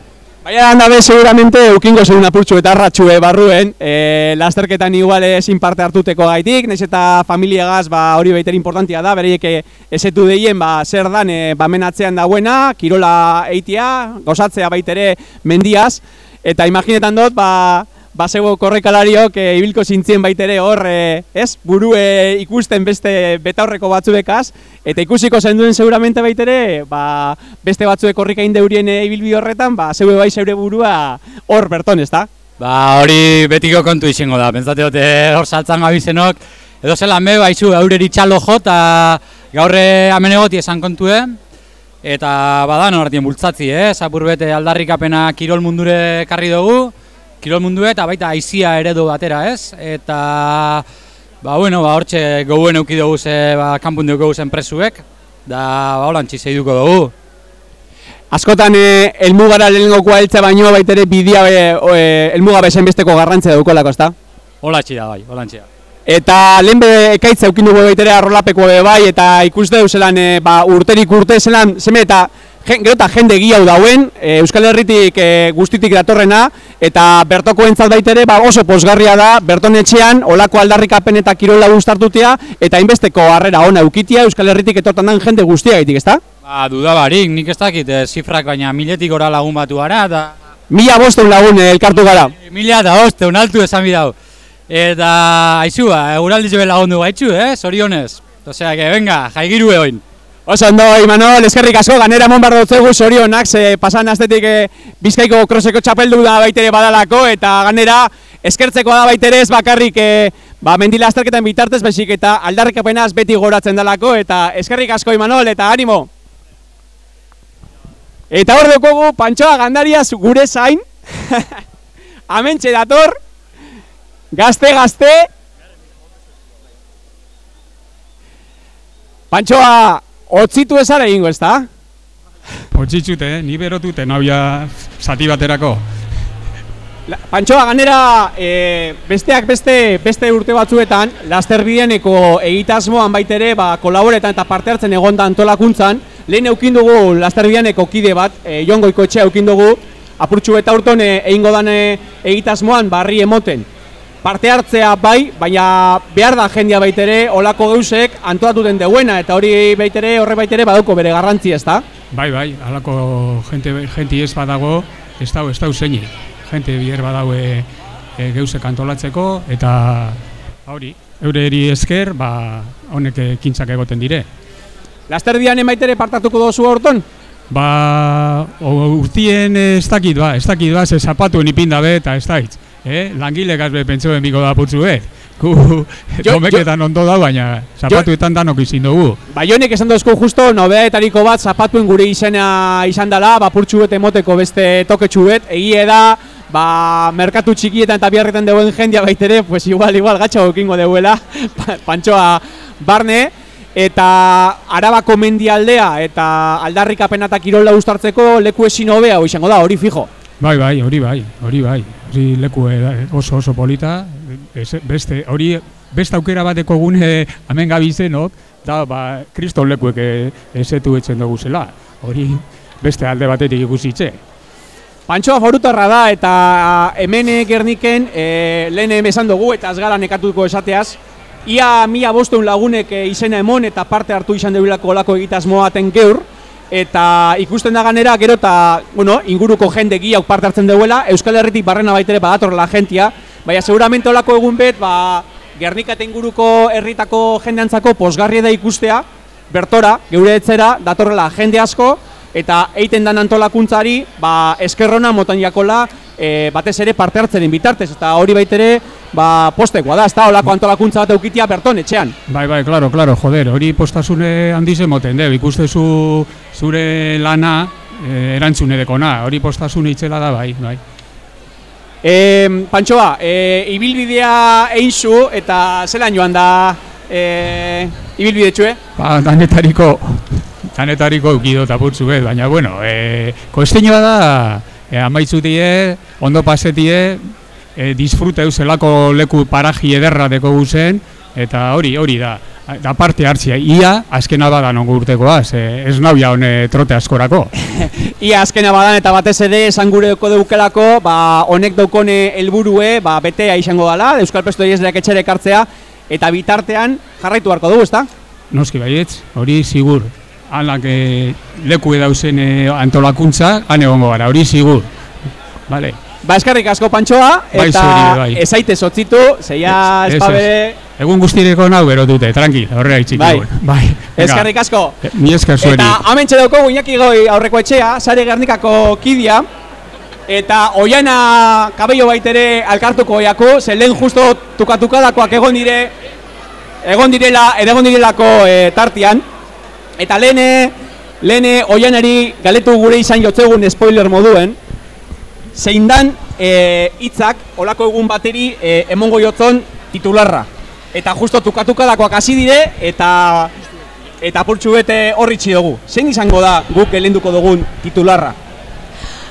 Baina handa be seguramente eukingo zeun apurtxu eta arratxue barruen, e, lasterketan igual ezin parte hartuteko gaitik, naiz eta familiagaz ba, hori baiter importantia da, bereiek esetu deien ba, zer dan e, bamenatzean dagoena, kirola eitia, gozatzea baitere mendiaz, eta imaginetan dut, ba, basego korrekalariok e, ibilko zintzien baitere hor, e, ez, burue ikusten beste betaurreko batzuekaz, eta ikusiko zenduen seguramente baitere, ba, beste batzuek horrika indeurien e, ibilbi horretan, ba, zeue bai zeure burua hor berton, ezta? Ba, hori betiko kontu izango da, pentsate dute hor saltzan gabizenok, edo zelan be, baizu, eureri txalo jo, eta gaurre hemen egoti esan kontue, eta badan horretien bultzatzi, eh? Zapur bete aldarrikapena kirol mundure karri dugu, kirol mundue eta baita aizia eredu batera, ez? Eta, ba, bueno, ba, hortxe gouen euki dugu ze, ba, kanpun dugu zen presuek, da, ba, holan txizei duko dugu. Askotan e, elmugara lehenengokoa heltza baino baita ere bidea e, e, elmuga bezain besteko garrantzia daukolako, ezta? Hola txida bai, hola txida. Eta lehen be ekaitza eukin dugu baita ere arrolapeko be bai, eta ikuste zelan e, ba, urterik urte zelan, zeme eta jen, gero eta jende hau dauen, e, Euskal Herritik e, guztitik datorrena, eta bertoko entzat baita ere ba, oso posgarria da, berton etxean, olako aldarrikapen eta kirola guztartutea, eta hainbesteko harrera ona eukitia Euskal Herritik etortan den jende guztia gaitik, ezta? Ba, duda barik, nik ez dakit eh, zifrak baina miletik gora lagun batu gara, eta Mila bosteun lagun eh, elkartu gara. mila eta oste, altu esan bidau. Eta, haizu, ba, euraldiz be lagundu gaitxu, eh, zorionez. Osea, que venga, jaigiru eoin. Oso ondo, Imanol, eskerrik asko, ganera emon behar dutzegu zorionak, ze pasan astetik e, bizkaiko kroseko txapeldu da baitere badalako, eta ganera eskertzeko da baitere ez bakarrik e, ba, mendila azterketan bitartez, baizik eta aldarrikapenaz beti goratzen dalako, eta eskerrik asko, Imanol, eta animo! Eta hor dukogu, Pantsoa Gandariaz gure zain, amentxe dator, gazte-gazte, Pantsoa, otzitu ezara egingo, ezta? Otzitxute, eh? ni berotute nabia zati baterako. La- Pantsoa, ganera, e, besteak beste beste urte batzuetan, lasterbideneko egitasmoan baitere, ba, kolaboretan eta parte hartzen egon da antolakuntzan, lehen eukin dugu lasterbideneko kide bat, e, Jon Goikoetxea eukin dugu, apurtxu eta urton egingo dan egitasmoan barri emoten. Parte hartzea bai, baina behar da jendia baitere, olako geusek antolatuten deuena, eta hori baitere, horre baitere badauko bere garrantzi ezta? Bai, bai, halako gente, gente ez badago, ez dau, ez dau zeinik. Gente bier badau e, e, geusek antolatzeko, eta hori, eureri esker, ba, honek ekintzak egoten dire. Lasterbian emaitere partatuko dozu horton? Ba, urtien ez dakit ba, ez dakit ba, ze zapatu nipinda be, eta ez daitz. Eh? Langile gazbe pentsoen biko da putzu be. Gu, komeketan ondo da, baina zapatuetan danok izin dugu. Baionek esan dozko justo nobedaetariko bat zapatuen gure izena izan dela, bapurtxu bet emoteko beste toketxu bet, egie da, ba, merkatu txikietan eta biharretan deuen jendia baitere, pues igual, igual, gatxa gokingo deuela, pa- pantsoa barne, eta arabako mendialdea eta aldarrikapena eta kirola ustartzeko leku ezin hobea izango da, hori fijo. Bai, bai, hori bai, hori bai. Hori leku eh, oso oso polita, beste, hori beste aukera bateko gune hemen gabizenok, da, ba, kriston lekuek eh, esetu etzen dugu zela. Hori beste alde batetik ikusitze. Pantsoa forutarra da eta hemen Gerniken e, lehen esan dugu eta ez gara nekatuko esateaz ia mila bosteun lagunek izena emon eta parte hartu izan debilako olako egitasmoaten geur eta ikusten da ganera gero eta bueno, inguruko jende giauk parte hartzen duela Euskal Herritik barrena baitere badatorrela jentia baina seguramente olako egun bet ba, Gernika eta inguruko herritako jendeantzako posgarri da ikustea. Bertora, geure etzera, datorrela jende asko, eta eiten dan antolakuntzari, ba, eskerrona motan jakola, e, batez ere parte hartzeren bitartez, eta hori baitere, ba, postekoa da, ez da, olako antolakuntza bat eukitia berton etxean. Bai, bai, claro, claro, joder, hori postasune handiz emoten, de, ikustezu zure lana eh, erantzune dekona, hori postasune itzela da, bai, bai. E, Pantsoa, e, ibilbidea egin zu, eta zelan joan da e, ibilbide txue? Ba, danetariko, danetariko eukido eta bet, baina, bueno, e, koesteinoa da, e, amaitzu die, ondo pasetie, e, disfrute zelako leku paraji ederra deko guzen, eta hori, hori da. Da parte hartzia, ia azkena bada nongo urtekoa, ze ez nauia hone trote askorako. Ia azkena badan eta batez ere esan gureko deukelako, ba, honek daukone helburue, ba, betea izango dela, Euskal Presto Iesleak etxere ekartzea, eta bitartean jarraitu beharko dugu, ezta? Noski baietz, hori sigur. Halak e, leku edauzen e, antolakuntza, han egongo gara, hori sigur. Vale. Ba, eskerrik asko Pantsoa, Bai, eta bai. ezaite zotzitu, zeia Ez, ez ez, bere... Egun guztireko nau berotute, tranquil, horrela itxik. Bai. bai. venga. Eskerrik asko. Ni esker zueri. Eta hamentxe dauko Iñaki goi aurreko etxea, sare gernikako kidia, eta oiana kabello baitere alkartuko oiako, ze lehen justo tukatukadakoak egon dire, egon direla, egon direlako e, tartian, eta lehene, lehene oianari galetu gure izan jotzegun spoiler moduen, zein dan e, hitzak olako egun bateri e, emongo jotzon titularra. Eta justo tukatukadakoak hasi dire, eta Eta apurtxu bete horritxi dugu. Zein izango da guk elenduko dugun titularra?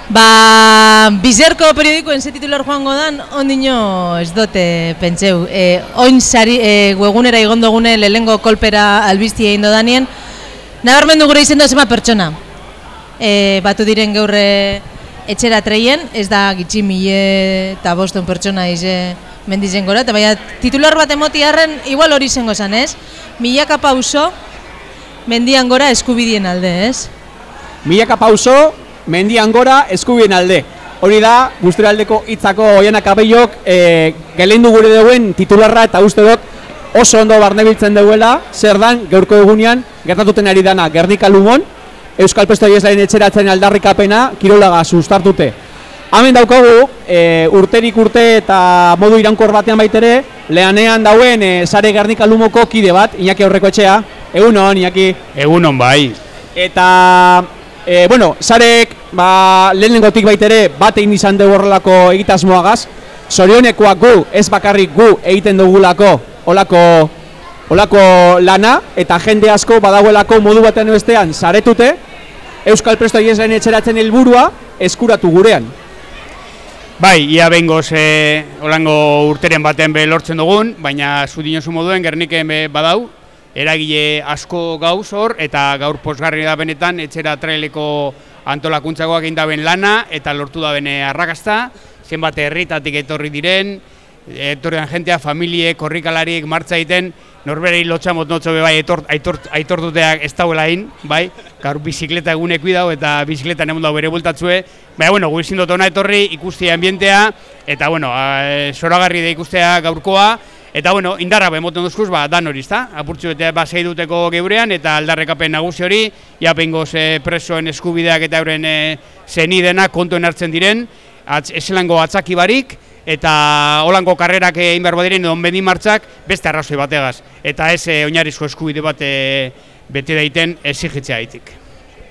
Ba, bizerko periodikoen ze titular joango dan, ondino ez dote pentseu. E, oin sari, e, webgunera igondogune lehengo kolpera albizti egin dodanien, nabarmendu gure izen zema pertsona. E, batu diren gaurre etxera treien, ez da gitxi mile eta boston pertsona ize mendizen gora, eta baina titular bat emoti harren, igual hori izango zan, ez? Milaka pauso, mendian gora eskubidien alde, ez? Milaka pauso, mendian gora, eskubien alde. Hori da, guzturaldeko hitzako oianak abeiok, e, gelendu gure duen titularra eta uste dut oso ondo barnebiltzen duela, zer dan, gaurko egunean, gertatuten ari dana, Gernika Lumon, Euskal Pesto Ieslaren etxeratzen aldarrikapena, kirolaga sustartute. Hemen daukagu, e, urterik urte eta modu irankor batean baitere, lehanean dauen e, sare Gernika Lumoko kide bat, Iñaki aurreko etxea, egunon, Iñaki. Egunon bai. Eta, e, bueno, sarek, ba, lehenengotik baitere, bat egin izan dugu horrelako egitasmoagaz, zorionekoak gu, ez bakarrik gu egiten dugulako, olako, olako lana, eta jende asko badagoelako modu batean bestean saretute, Euskal Presto Ieslen etxeratzen helburua eskuratu gurean. Bai, ia bengoz e, olango urteren baten be lortzen dugun, baina zu dinosu moduen gerniken badau, eragile asko gauz hor, eta gaur posgarri da benetan, etxera traileko antolakuntzagoak egin daben lana, eta lortu da bene arrakasta, zenbat herritatik etorri diren, etorrian jentea, familie, korrikalariek martza egiten, norberei lotxamot notzo be bai etor, aitor, aitortuteak ez dauela hain, bai, gaur bizikleta egunek bidau eta bizikletan emun dau bere bultatzue, baina, bueno, gu izin dut ona etorri, ikustea ambientea, eta, bueno, a, zoragarri da ikustea gaurkoa, eta, bueno, indarra bemoten duzkuz, ba, dan hori, ezta? Apurtxu eta ba, duteko geurean, eta aldarrekapen nagusi hori, japengoz e, presoen eskubideak eta euren e, zenidena kontuen hartzen diren, atz, eselango atzaki barik, eta holango karrerak egin behar badiren edo onbendin martzak beste arrazoi bategaz. Eta ez e, oinarrizko eskubide bat e, bete daiten exigitzea haitik.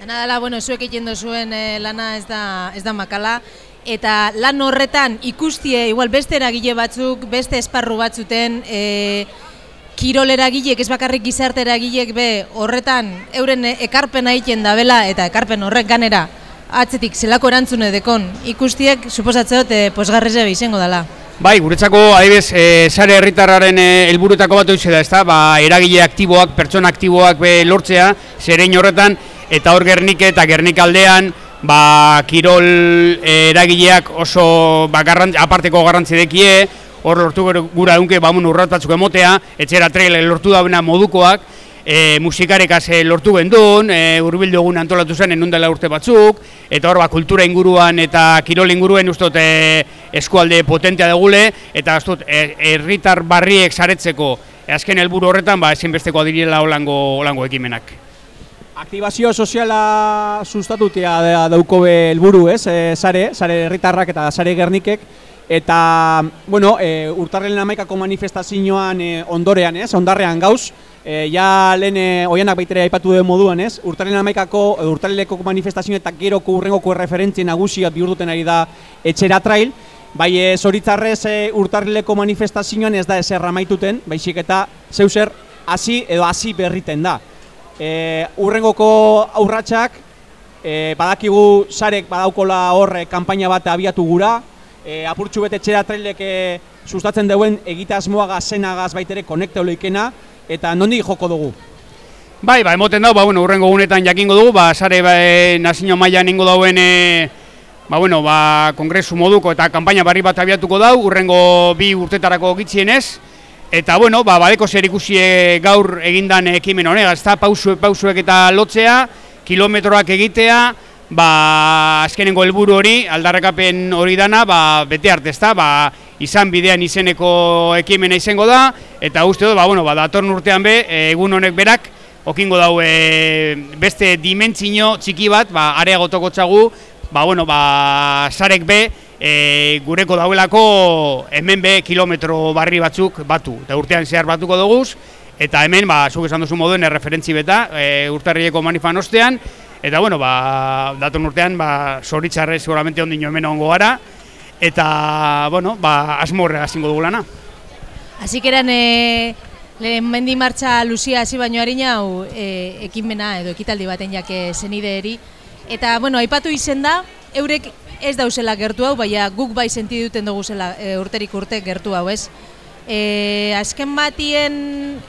Dena dela, bueno, zuek egiten duzuen eh, lana ez da, ez da makala, eta lan horretan ikustie, igual beste eragile batzuk, beste esparru batzuten, e, kirol eragilek, ez bakarrik gizarte eragilek be, horretan euren ekarpena egiten dabela, eta ekarpen horrek ganera, atzetik zelako erantzune dekon, ikustiek, suposatzeo, e, posgarreze izango dela. Bai, guretzako adibez, e, sare herritarraren e, helburuetako bat hoize da, ezta? Ba, eragile aktiboak, pertsona aktiboak be lortzea, zerein horretan eta hor Gernike eta Gernik aldean, ba, kirol e, eragileak oso ba, garrant, aparteko garrantzi dekie, hor lortu gura dunke, ba, mun urratatzuko emotea, etxera trail lortu dauna modukoak, e, musikarekaz e, lortu gendun, e, urbildu egun antolatu zen enun dela urte batzuk, eta hor ba, kultura inguruan eta kirol inguruen ustot e, eskualde potentea degule, eta ustot herritar barriek saretzeko e, azken helburu horretan ba, ezinbesteko adirela holango, holango ekimenak. Aktibazio soziala sustatutea da dauko helburu, ez? E, sare, sare herritarrak eta sare gernikek eta bueno, e, urtarrelen 11ko manifestazioan e, ondorean, ez? Ondarrean gauz, e, ja lehen e, oianak baitere aipatu den moduan, ez? Urtarrelen 11ko e, urtarreleko manifestazio eta geroko urrengoko referentzia nagusia bihurtuten ari da etxera trail, Bai, e, zoritzarrez e, urtarrileko manifestazioan ez da ezer amaituten, baizik eta zeu zer hasi edo hasi berriten da. E, urrengoko aurratsak e, badakigu sarek badaukola horre kanpaina bat abiatu gura. E, apurtxu bete txera trailek sustatzen duen egitasmoa zenagaz baitere konekte oloikena eta nondi joko dugu? Bai, ba, emoten dago, ba, bueno, urrengo gunetan jakingo dugu, ba, sare ba, e, nazio mailan ingo dauen e, ba, bueno, ba, kongresu moduko eta kanpaina barri bat abiatuko dau, urrengo bi urtetarako gitzienez, Eta bueno, ba badeko zer ikusi gaur egindan ekimen honega, ezta pausu pausuek eta lotzea, kilometroak egitea, ba azkenengo helburu hori, aldarrekapen hori dana, ba bete arte, ezta? Ba izan bidean izeneko ekimena izango da eta uste dut ba bueno, ba datorn urtean be egun honek berak okingo dau e, beste dimentsio txiki bat, ba areagotoko txagu, ba bueno, ba sarek be e, gureko dauelako hemen be kilometro barri batzuk batu, eta urtean zehar batuko duguz, eta hemen, ba, zuk esan duzu moduen, erreferentzi beta, e, urtarrieko manifan ostean, eta, bueno, ba, daton urtean, ba, soritzarre seguramente ondino hemen ongo gara, eta, bueno, ba, asmorre hasingo dugulana. Así que eran, eh, Lehen mendi martxa Lucia hasi baino harina hau e, ekimena edo ekitaldi baten jake zenideri. Eta, bueno, aipatu izen da, eurek ez dauzela gertu hau, baina guk bai senti duten dugu zela e, urterik urte gertu hau, ez? E, azken batien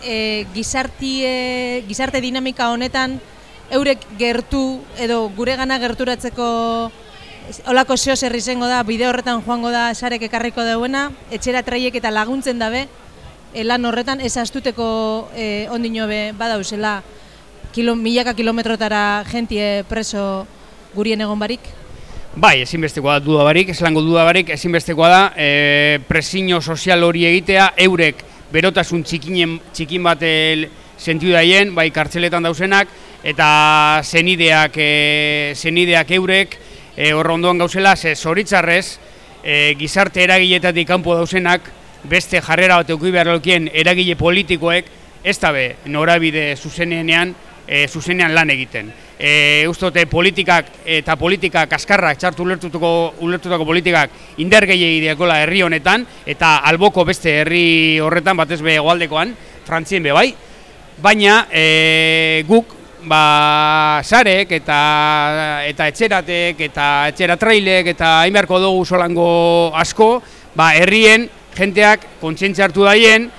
e, gizartie, gizarte dinamika honetan eurek gertu edo gure gana gerturatzeko Olako zeo zer izango da, bide horretan joango da sarek ekarriko dauena, etxera traiek eta laguntzen dabe, e, lan horretan ez astuteko e, ondino be badauzela kilo, milaka kilometrotara jentie preso gurien egon barik? Bai, ezinbestekoa da duda barik, esango duda barik, ezinbestekoa da e, presiño sozial hori egitea, eurek berotasun txikinen, txikin bat sentiu daien, bai kartzeletan dauzenak, eta zenideak, e, zenideak eurek, e, horra ondoan gauzela, ze zoritzarrez, e, gizarte eragiletatik kanpo dauzenak, beste jarrera bat euki behar lukien eragile politikoek, ez da be, norabide zuzenean, e, zuzenean lan egiten. E, ustote politikak eta politikak askarrak txartu ulertutuko, ulertutako politikak indar gehiagi diakola herri honetan eta alboko beste herri horretan batez be egoaldekoan, frantzien be bai, baina e, guk ba, sarek eta eta etxeratek eta etxera trailek eta hainbarko dugu solango asko, ba, herrien jenteak kontzientzia hartu daien,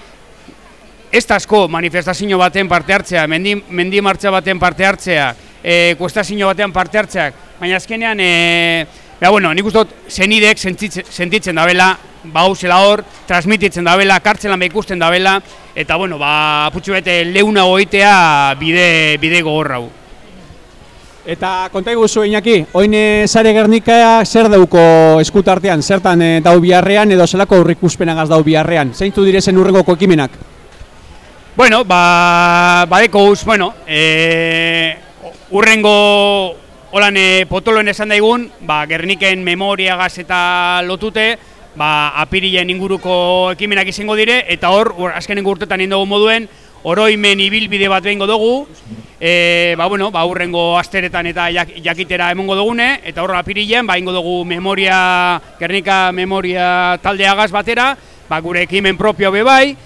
ez asko manifestazio baten parte hartzea, mendi, mendi martxa baten parte hartzea, e, kuestazio batean parte hartzeak, baina azkenean, e, ja, bueno, nik uste dut zenidek sentitzen, dabela, bauzela hor, transmititzen dabela, kartzelan ikusten dabela, eta bueno, ba, putxu bete leuna goitea bide, bide gogorra hau. Eta konta iguzu Iñaki, oin sare Gernika zer dauko eskutartean, zertan e, dau biharrean edo zelako aurrikuspenagaz dau biharrean? Zeintu direzen urrengoko ekimenak? Bueno, ba, uz, bueno, e, urrengo holan e, potoloen esan daigun, ba, Gerniken memoriagaz eta lotute, ba, apirilen inguruko ekimenak izango dire, eta hor, azkenengo urtetan indogu moduen, oroimen ibilbide bat behingo dugu, e, ba, bueno, ba, urrengo asteretan eta jak, jakitera emongo dugune, eta hor apirilen, ba, ingo dugu memoria, Gernika memoria taldeagaz batera, ba, gure ekimen propio be bai,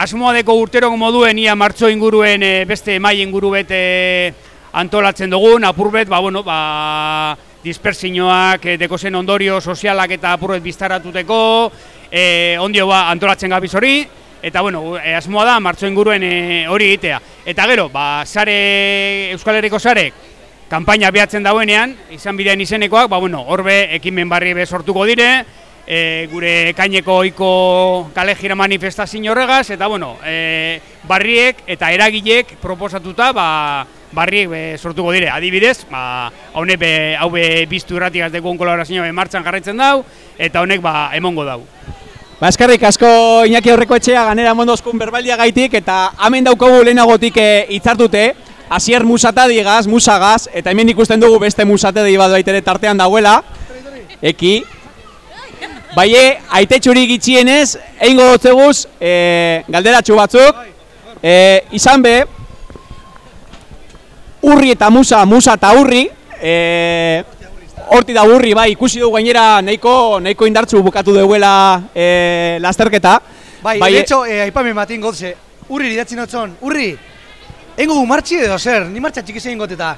asmoa deko urteroko moduen ia martxo inguruen e, beste mai inguru bete antolatzen dugun, apurbet, ba, bueno, ba, dispersioak, e, deko zen ondorio sozialak eta apurbet biztaratuteko, e, ondio ba, antolatzen gabiz hori, eta bueno, e, asmoa da martxo inguruen e, hori egitea. Eta gero, ba, sare, Euskal Herriko sarek, kanpaina behatzen dauenean, izan bidean izenekoak, ba, bueno, horbe ekimen barri be sortuko dire, e, gure kaineko ohiko kale jira manifestazio horregaz, eta bueno, e, barriek eta eragilek proposatuta, ba, barriek be, sortuko dire. Adibidez, ba, honek be, hau be biztu irratikaz dekun kolaborazioa be martxan jarraitzen dau, eta honek ba, emongo dau. Ba, eskerrik asko Iñaki aurreko etxea ganera mondozkun berbaldia gaitik eta hemen daukagu lehenagotik e, hitzartute Asier musata digaz, musagaz, eta hemen ikusten dugu beste musate di bat baitere tartean dauela Eki Baie, aitetxuri gitxienez, egingo dotzeguz, e, galderatxu batzuk e, Izan be, urri eta musa, musa eta urri e, Horti da urri, bai, ikusi dugu gainera nahiko, nahiko indartzu bukatu duela e, lasterketa. Bai, de hecho, eh, aipamen batin gotze, urri idatzi notzon, urri, engo gu martxi edo zer, ni martxa txiki zein got eta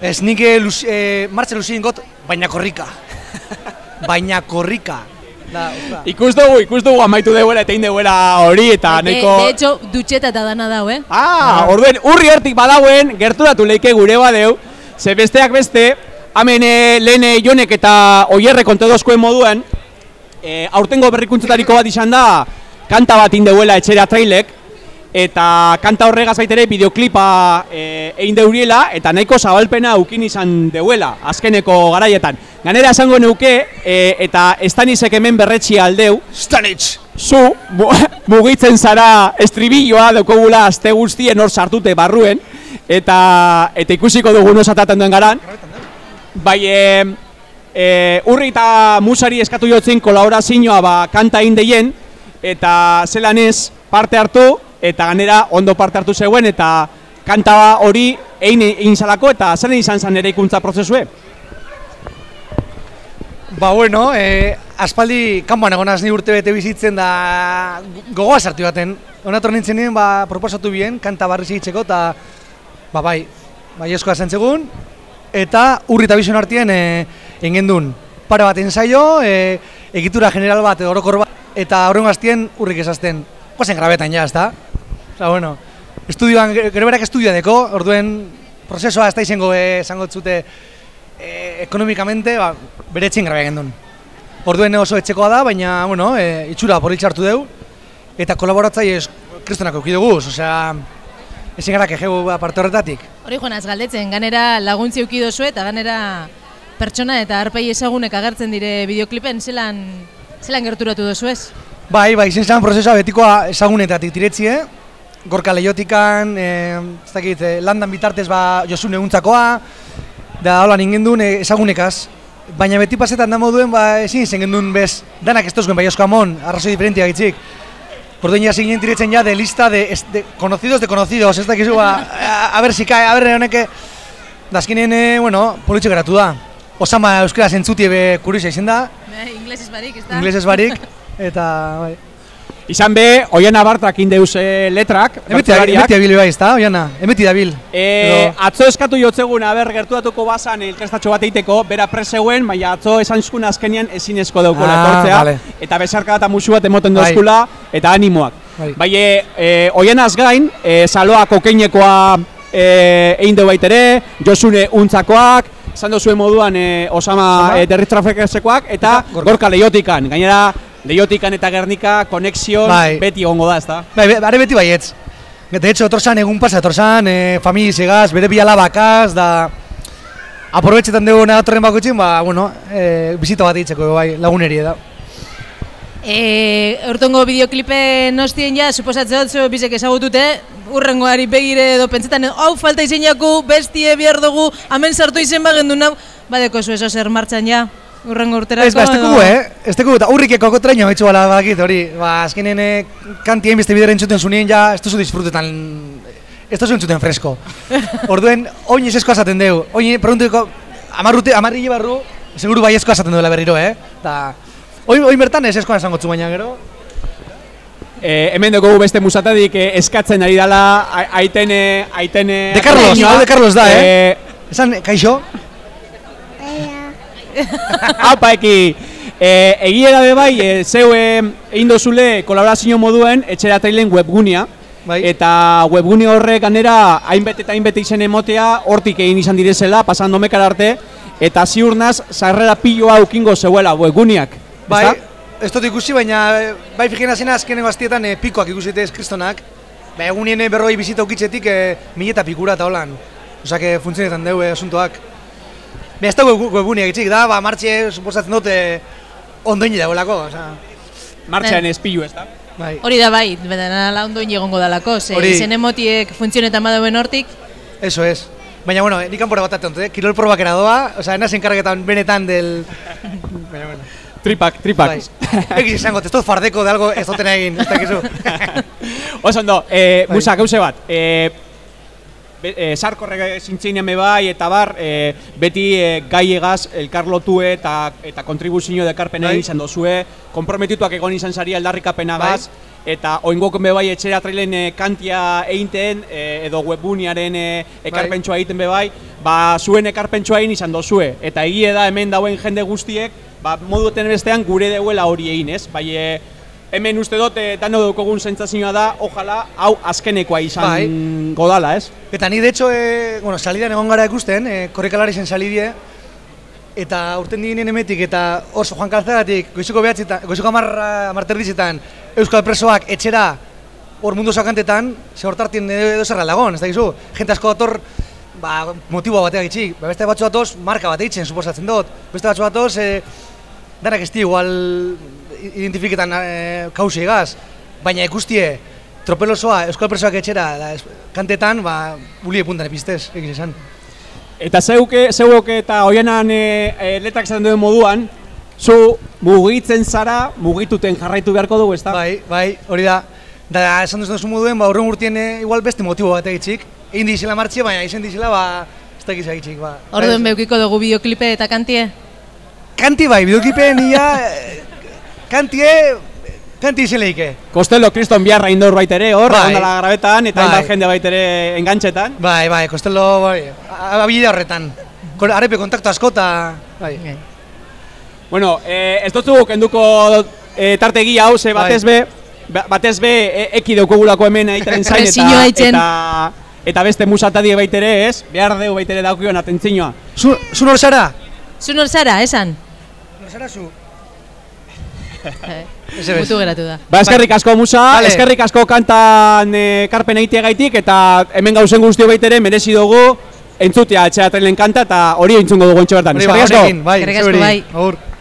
ez nik eh, luz, eh, martxa luzien got, baina korrika. baina korrika. Da. Ikus dugu, ikus dugu amaitu duela eta indeuela hori eta De, nahiko... de hecho, dutxeta eta dana dau, eh? Ah, orduen, urri hortik badauen, gerturatu leike gure badeu, ze besteak beste, hemen eh, lehen eh, jonek eta oierre kontedozkoen moduan, e, aurtengo berrikuntzetariko bat izan da, kanta bat indeuela etxera trailek, eta kanta horregaz baitere bideoklipa e, egin deuriela, eta nahiko zabalpena ukin izan deuela, azkeneko garaietan. Ganera esango neuke, e, eta estanisek hemen berretxi aldeu, Stanitz! zu mu- mugitzen zara estribilloa daukagula aste guztien hor sartute barruen, eta, eta ikusiko dugu nosataten duen garan. Bai, e, e, urri eta musari eskatu jotzen kolaborazioa ba, kanta indeien, eta zelan ez parte hartu, eta ganera ondo parte hartu zegoen, eta kanta hori egin egin zalako, eta zelan izan zen ere ikuntza prozesue? Ba, bueno, e, aspaldi kanpoan egonaz ni urte bete bizitzen da gogoa sartu baten. Onator nintzen nien, ba, proposatu bien, kanta barriz egiteko, eta ba, bai, bai eskoa zentzegun, eta urri eta bizon artien e, engendun. Pare bat ensaio, e, egitura general bat, orokor bat, eta horrengo aztien urrik esazten. Guazen grabetan ja, ezta? Osa, bueno, estudioan, gero berak estudioa deko, orduen prozesua ez da izango eh, esango zute eh, ekonomikamente, ba, bere etxin grabe gendun. Orduen oso etxekoa da, baina, bueno, e, itxura politxe hartu deu, eta kolaboratzaile ez kristonako euki dugu, osea, ezin gara kejegu aparte horretatik. Hori joanaz galdetzen, ganera laguntzi euki dozu eta ganera pertsona eta arpei ezagunek agertzen dire bideoklipen, zelan, zelan gerturatu dozu ez? Bai, bai, izan zen prozesua betikoa ezagunetatik tiretzie, gorka lehiotikan, e, ez dakit, e, landan bitartez ba Josun eguntzakoa, da hola ningendun e, ezagunekaz. Baina beti pasetan da moduen, ba, ezin zen gendun bez, danak ez tozguen bai osko amon, arrazoi diferentia gitzik. Orduan ja zinen tiretzen ja de lista de, de conocidos de conocidos, ez dakizu, ba, a, a ver si cae, a ver, honeke, da azkenean, e, bueno, politxe geratu da. Osama euskara zentzutie be kuriosa izen da, Inglesez barik, ez da? inglesez barik, eta, bai. Izan be, oian abartak indeuz eh, letrak, Emeti bertsolariak. emeti dabil bai, ezta, oiana, emeti dabil. E, Edo- atzo eskatu jotzegun, aber, gertuatuko bazan elkestatxo bat egiteko, bera preseuen, baina atzo esan zuzkun azkenian ezinezko daukula Ah, etortzea, vale. eta besarka eta musu bat emoten Bai. dozkula, eta animoak. Bai. Bai, e, e, oianaz gain, e, saloa kokeinekoa e, egin du baitere, Josune untzakoak, esan dozuen moduan e, Osama Osama. e, derritrafekasekoak, eta gorka lehiotikan, gainera lehiotikan eta Gernika konexion Bai. beti egongo da, ezta? Bai, be- are beti baietz. De hecho, otorzan egun pasa, otorzan, e, familia segaz, bere bi alabakaz, da... Aprobetxetan dugu nadatorren bakotxin, ba, bueno, e, bizita bat egiteko, bai, laguneri da. E, urtongo bideoklipe nostien ja, suposatzen dut bizek ezagutute, urrengoari begire edo pentsetan, hau falta izen jaku, bestie behar dugu, hemen sartu izen bagendu nau, badeko zu eso zer martxan ja, urrengo urterako. Ez, ba, ez tekugu, eh? Ez tekugu, eta urrikeko kotraino haitzu bala bakit, hori. Ba, azkenen eh, kantien beste bidera entzuten zunien ja, ez duzu disfrutetan, ez duzu entzuten fresko. Orduen, oin ez esko azaten deu. Oin, preguntuko, amarrute, amarri barru, seguru bai esko azaten duela berriro, eh? Ta, oin, oin bertan ez eskoan esango baina gero. E, hemen dugu beste musatadik eh, eskatzen ari dala a- aiten eh, eh, De Carlos, hau de Carlos da, eh? Eh, Esan, kaixo? Apa eki, e, egia da bai, e, zeu e, egin dozule kolaborazio moduen etxera trailen webgunea. Bai. Eta webgune horrek ganera hainbet eta hainbet izen emotea hortik egin izan direzela, pasan domekara arte, eta ziur naz, sarrera piloa ukingo zeuela webguneak. Bai, ez dut ikusi, baina eh, bai fikena zena azkenengo aztietan eh, pikoak ikusite ez kristonak. Ba, egunien eh, berroi bizita ukitzetik eh, mila eta pikura eta holan. Osake, funtzionetan deu eh, asuntoak. Ba, ez da web, webguneak itxik da, ba, martxe, suposatzen dut, eh, ondoini dagoelako, oza. Martxan ez pilu ez da. Bai. Hori da bai, bedana la ondoin egongo dalako, ze Hori. izen emotiek funtzionetan badauen hortik, Eso es. Baina, bueno, nik kanpora bat ateont, eh? Kirol probak eradoa, oza, naz enkargetan benetan del... Baina, bueno. Tripak, tripak. Bai. Egiz izango, ez dut fardeko de algo ez duten egin, ez dakizu. Oso ondo, e, Bai. Musa, gauze bat, e, be, e, sarkorre zintzeinen me bai, eta bar, e, beti e, gai egaz elkarlotue eta, eta kontribuzio dekarpena Bai. izan dozue, komprometituak egon izan zari aldarrikapenagaz, eta oingok be bai etxera trailen e, kantia einten, e, edo webuniaren e, ekarpentsua egiten be bai, ba, zuen ekarpentsua egin izan dozue, eta egie da hemen dauen jende guztiek, ba, modu bestean gure deuela hori egin, ez? Bai, e, hemen uste dut, e, dano daukogun sentsazioa da, ojala, hau azkenekoa izan Bai. godala, ez? Eta ni de hecho, eh, bueno, salidan egon gara ikusten, eh, korrikalari zen salidie, eta urten diginen emetik, eta oso Juan Calzagatik, goizuko behatzitan, goizuko amarra, amarterdizetan, Euskal Presoak etxera, hor mundu sakantetan, ze hortartien edo zerra lagon, ez da gizu, jente asko dator, ba, motiboa bateak itxik, ba, beste batzu datoz, marka bat eitzen, suposatzen dut, beste batzu datoz, eh, danak ez igual identifiketan eh, kausi egaz, baina ikustie, tropel osoa, Euskal Presoak etxera, da, es- kantetan, ba, bulie puntan epistez, egiz esan. Eta zeuke, zeuke eta oianan e, e, letrak esaten duen moduan, zu mugitzen zara, mugituten jarraitu beharko dugu, ezta? Bai, bai, hori da. Da, esan duzu moduen, ba, horren urtien eh, igual beste motibo bat egitxik. Egin dizela martxe, baina izen dizela, ba, ez da egitxik, ba. orduen beukiko dugu bideoklipe eta kantie. kanti bai, bideoklipen ia, eh, kantie, kanti izen lehike. Kostelo kriston biharra indor baitere hor, Bai. ondala grabetan, eta Bai. jende baitere engantxetan. Bai, bai, Kostelo, bai, abide horretan. Arepe kontaktu askota, bai. Bueno, eh, ez dutzu kenduko eh, tartegi hau, ze Bai. batez be, ba- batez be, e, eki daukagulako hemen aitaren zain, eta, eta, eta beste musatadie baitere ez, behar deu baitere daukion atentzinoa. Zu, zu nor zara? Zu nor zara, esan? Nor zara zu? Eh, Mutu geratu da. Ba, eskerrik asko musa, Vale. eskerrik asko kantan e, karpen gaitik eta hemen gauzen guztio baitere merezi dugu entzutea etxea trailen kanta eta hori entzungo dugu entxo bertan. Eskerrik asko. honekin, bai, Eskerrik asko, bai. Agur.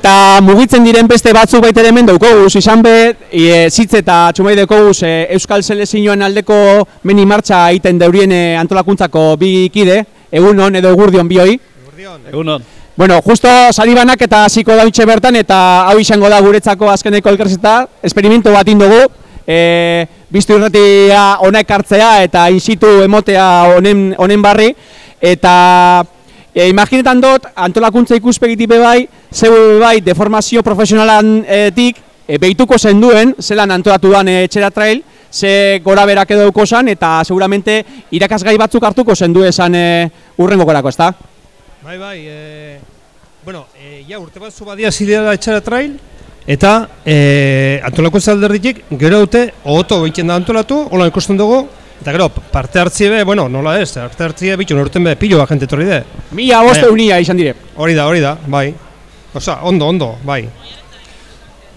Eta mugitzen diren beste batzuk baitere hemen daukoguz, izan be, e, zitz eta txumai daukoguz e, Euskal Selezioen aldeko meni martxa egiten deurien e, antolakuntzako bi kide, egunon edo egurdion bioi. Egunon. Bueno, justo sari banak eta hasiko dautxe bertan eta hau izango da guretzako azkeneko elkarrizeta, esperimento bat indogu, e, biztu irratia ona ekartzea eta in situ emotea honen, honen barri, eta e, imaginetan dut antolakuntza ikuspegitik be bai, zeu be bai deformazio profesionalatik e, behituko zen duen, zelan antolatu dan e, etxera trail, ze gora berak edo san eta seguramente irakasgai batzuk hartuko zen du esan e, urrengo gorako, ezta? Bai, bai, e, bueno, e, ja urte bat badia zidea etxara trail, eta e, antolakuntza alderditik gero dute, oto egiten da antolatu, hola ikusten dugu, eta gero parte hartzie be, bueno, nola ez, parte hartzie bitu norten be, pilo bat jente etorri de. Mila boste unia izan dire. Hori da, hori da, bai. Osa, ondo, ondo, bai.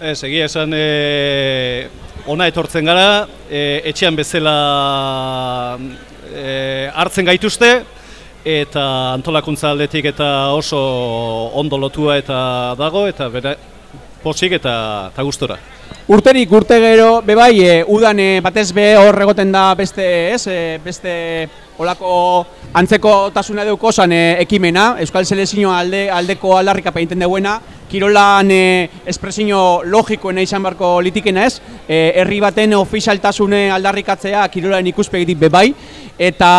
Ez, egia esan e, ona etortzen gara, e, etxean bezala e, hartzen gaituzte, eta antolakuntza aldetik eta oso ondo lotua eta dago, eta bera, posik eta, eta gustora. Urterik urte gero, bebai, e, udan e, batez be hor egoten da beste, ez, e, beste olako antzeko tasuna deuko zan e, ekimena, Euskal Selezio alde, aldeko aldarrikapa egiten duena, kirolan e, espresio logikoena izan barko litikena ez, e, herri baten ofizialtasune aldarrikatzea kirolaren ikuspegitik bebai, eta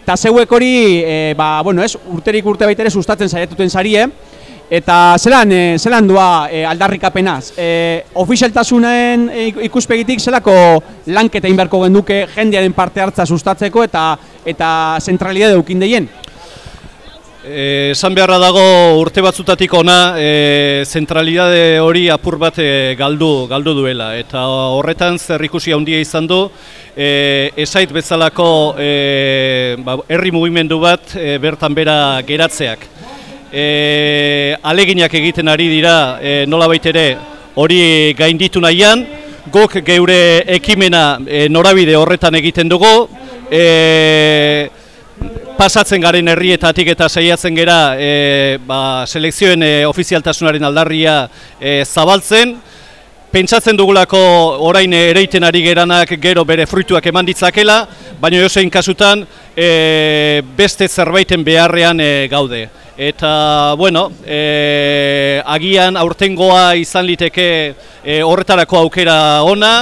eta zeuek hori, e, ba, bueno, ez, urterik urte baitere sustatzen saiatuten sarie, Eta zelan, e, zelan doa e, aldarrikapenaz? E, ofizialtasunen e, ikuspegitik zelako lanketa inberko genduke jendearen parte hartza sustatzeko eta eta zentralidade eukin deien? Esan beharra dago urte batzutatik ona e, zentralidade hori apur bat e, galdu, galdu duela eta horretan zer ikusi handia izan du e, esait bezalako e, ba, herri mugimendu bat e, bertan bera geratzeak. E, aleginak egiten ari dira e, nolabait ere hori gainditu nahian, guk geure ekimena e, norabide horretan egiten dugu, e, pasatzen garen herrietatik eta saiatzen gera e, ba, selekzioen e, ofizialtasunaren aldarria e, zabaltzen, Pentsatzen dugulako orain ereiten ari geranak gero bere fruituak eman ditzakela, baina josein kasutan e, beste zerbaiten beharrean e, gaude. Eta, bueno, e, agian aurtengoa izan liteke e, horretarako aukera ona,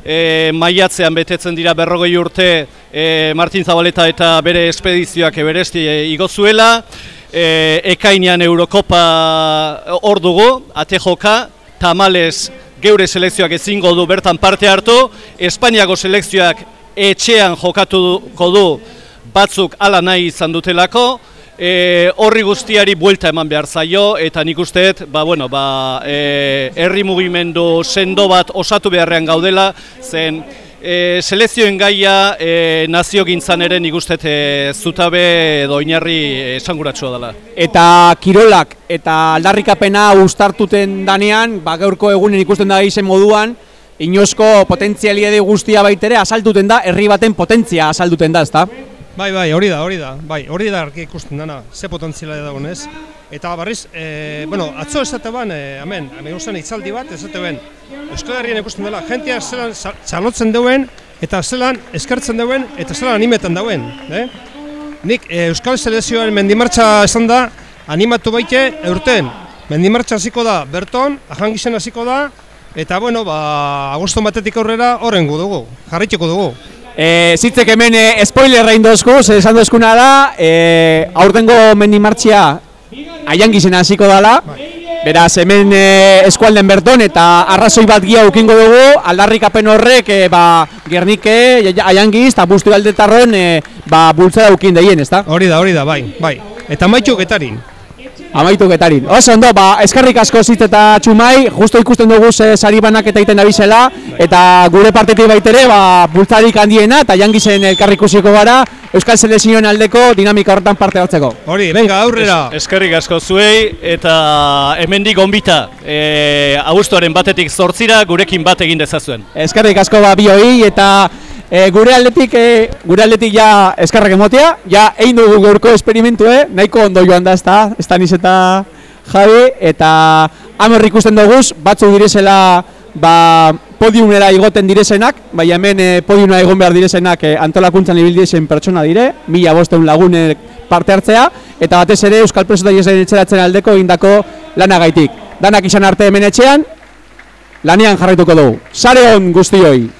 e, maiatzean betetzen dira berrogei urte e, Martin Zabaleta eta bere espedizioak eberesti e, igozuela, e, ekainean Eurokopa hor dugu, ate joka, tamales geure selekzioak ezingo du bertan parte hartu, Espainiako selekzioak etxean jokatuko du batzuk ala nahi izan dutelako, e, horri guztiari buelta eman behar zaio, eta nik usteet, ba, bueno, ba, e, herri mugimendu sendo bat osatu beharrean gaudela, zen e, selezioen gaia e, nazio gintzan ere nik usteet e, zutabe edo inarri esanguratsua dela. Eta kirolak eta aldarrikapena ustartuten danean, ba, gaurko egunen ikusten da izen moduan, Inosko potentzialiade guztia baitere asaltuten da, herri baten potentzia asalduten da, ezta? Bai, bai, hori da, hori da. Bai, hori da arki ikusten dana, ze potentziala dagoen ez. Eta barriz, e, bueno, atzo esate ban, e, hemen usten itzaldi bat, esate ben, Euskal Herrian ikusten dela, jentia zelan txalotzen duen, eta zelan eskertzen duen, eta zelan animetan duen. Eh? Nik e, Euskal Selezioaren mendimartxa esan da, animatu baite eurten. Mendimartxa hasiko da Berton, ahangisen hasiko da, eta bueno, ba, agoston batetik aurrera horrengo dugu, jarraituko dugu. E, zitzek hemen e, spoilerra indozku, ze esan dozkuna da, e, aurtengo mendimartxia aian gizena hasiko dala, beraz hemen e, eskualden berton eta arrazoi bat gia ukingo dugu, aldarrikapen horrek e, ba, Gernike, aiangiz eta bustu galdetarron e, ba, bultzada ukin deien, ezta? Hori da, hori da, bai, bai. Eta maitu getarin. Amaitu getarin. Oso ondo, ba, eskerrik asko zit eta txumai, justo ikusten dugu ze sari banaketa egiten dabizela, eta gure partetik baitere, ba, bultzarik handiena, eta jangizen elkarri ikusiko gara, Euskal Selezioen aldeko dinamika horretan parte hartzeko. Hori, venga, aurrera! Es, eskerrik asko zuei, eta hemendik gonbita, e, agustuaren batetik zortzira, gurekin bat egin dezazuen. Eskerrik asko ba bioi eta e, gure aldetik e, gure aldetik ja eskerrak emotea, ja egin dugu gaurko esperimentue, nahiko ondo joan da ezta, Estanis eta Javi eta hamer ikusten dugu batzuk direzela ba, podiumera igoten direzenak, baina hemen e, podiumera egon behar direzenak e, antolakuntzan ibil direzen pertsona dire, mila bosteun lagunek parte hartzea, eta batez ere Euskal Presotaiesen etxeratzen aldeko indako lanagaitik. Danak izan arte hemen etxean, lanean jarraituko dugu. Sare on guztioi!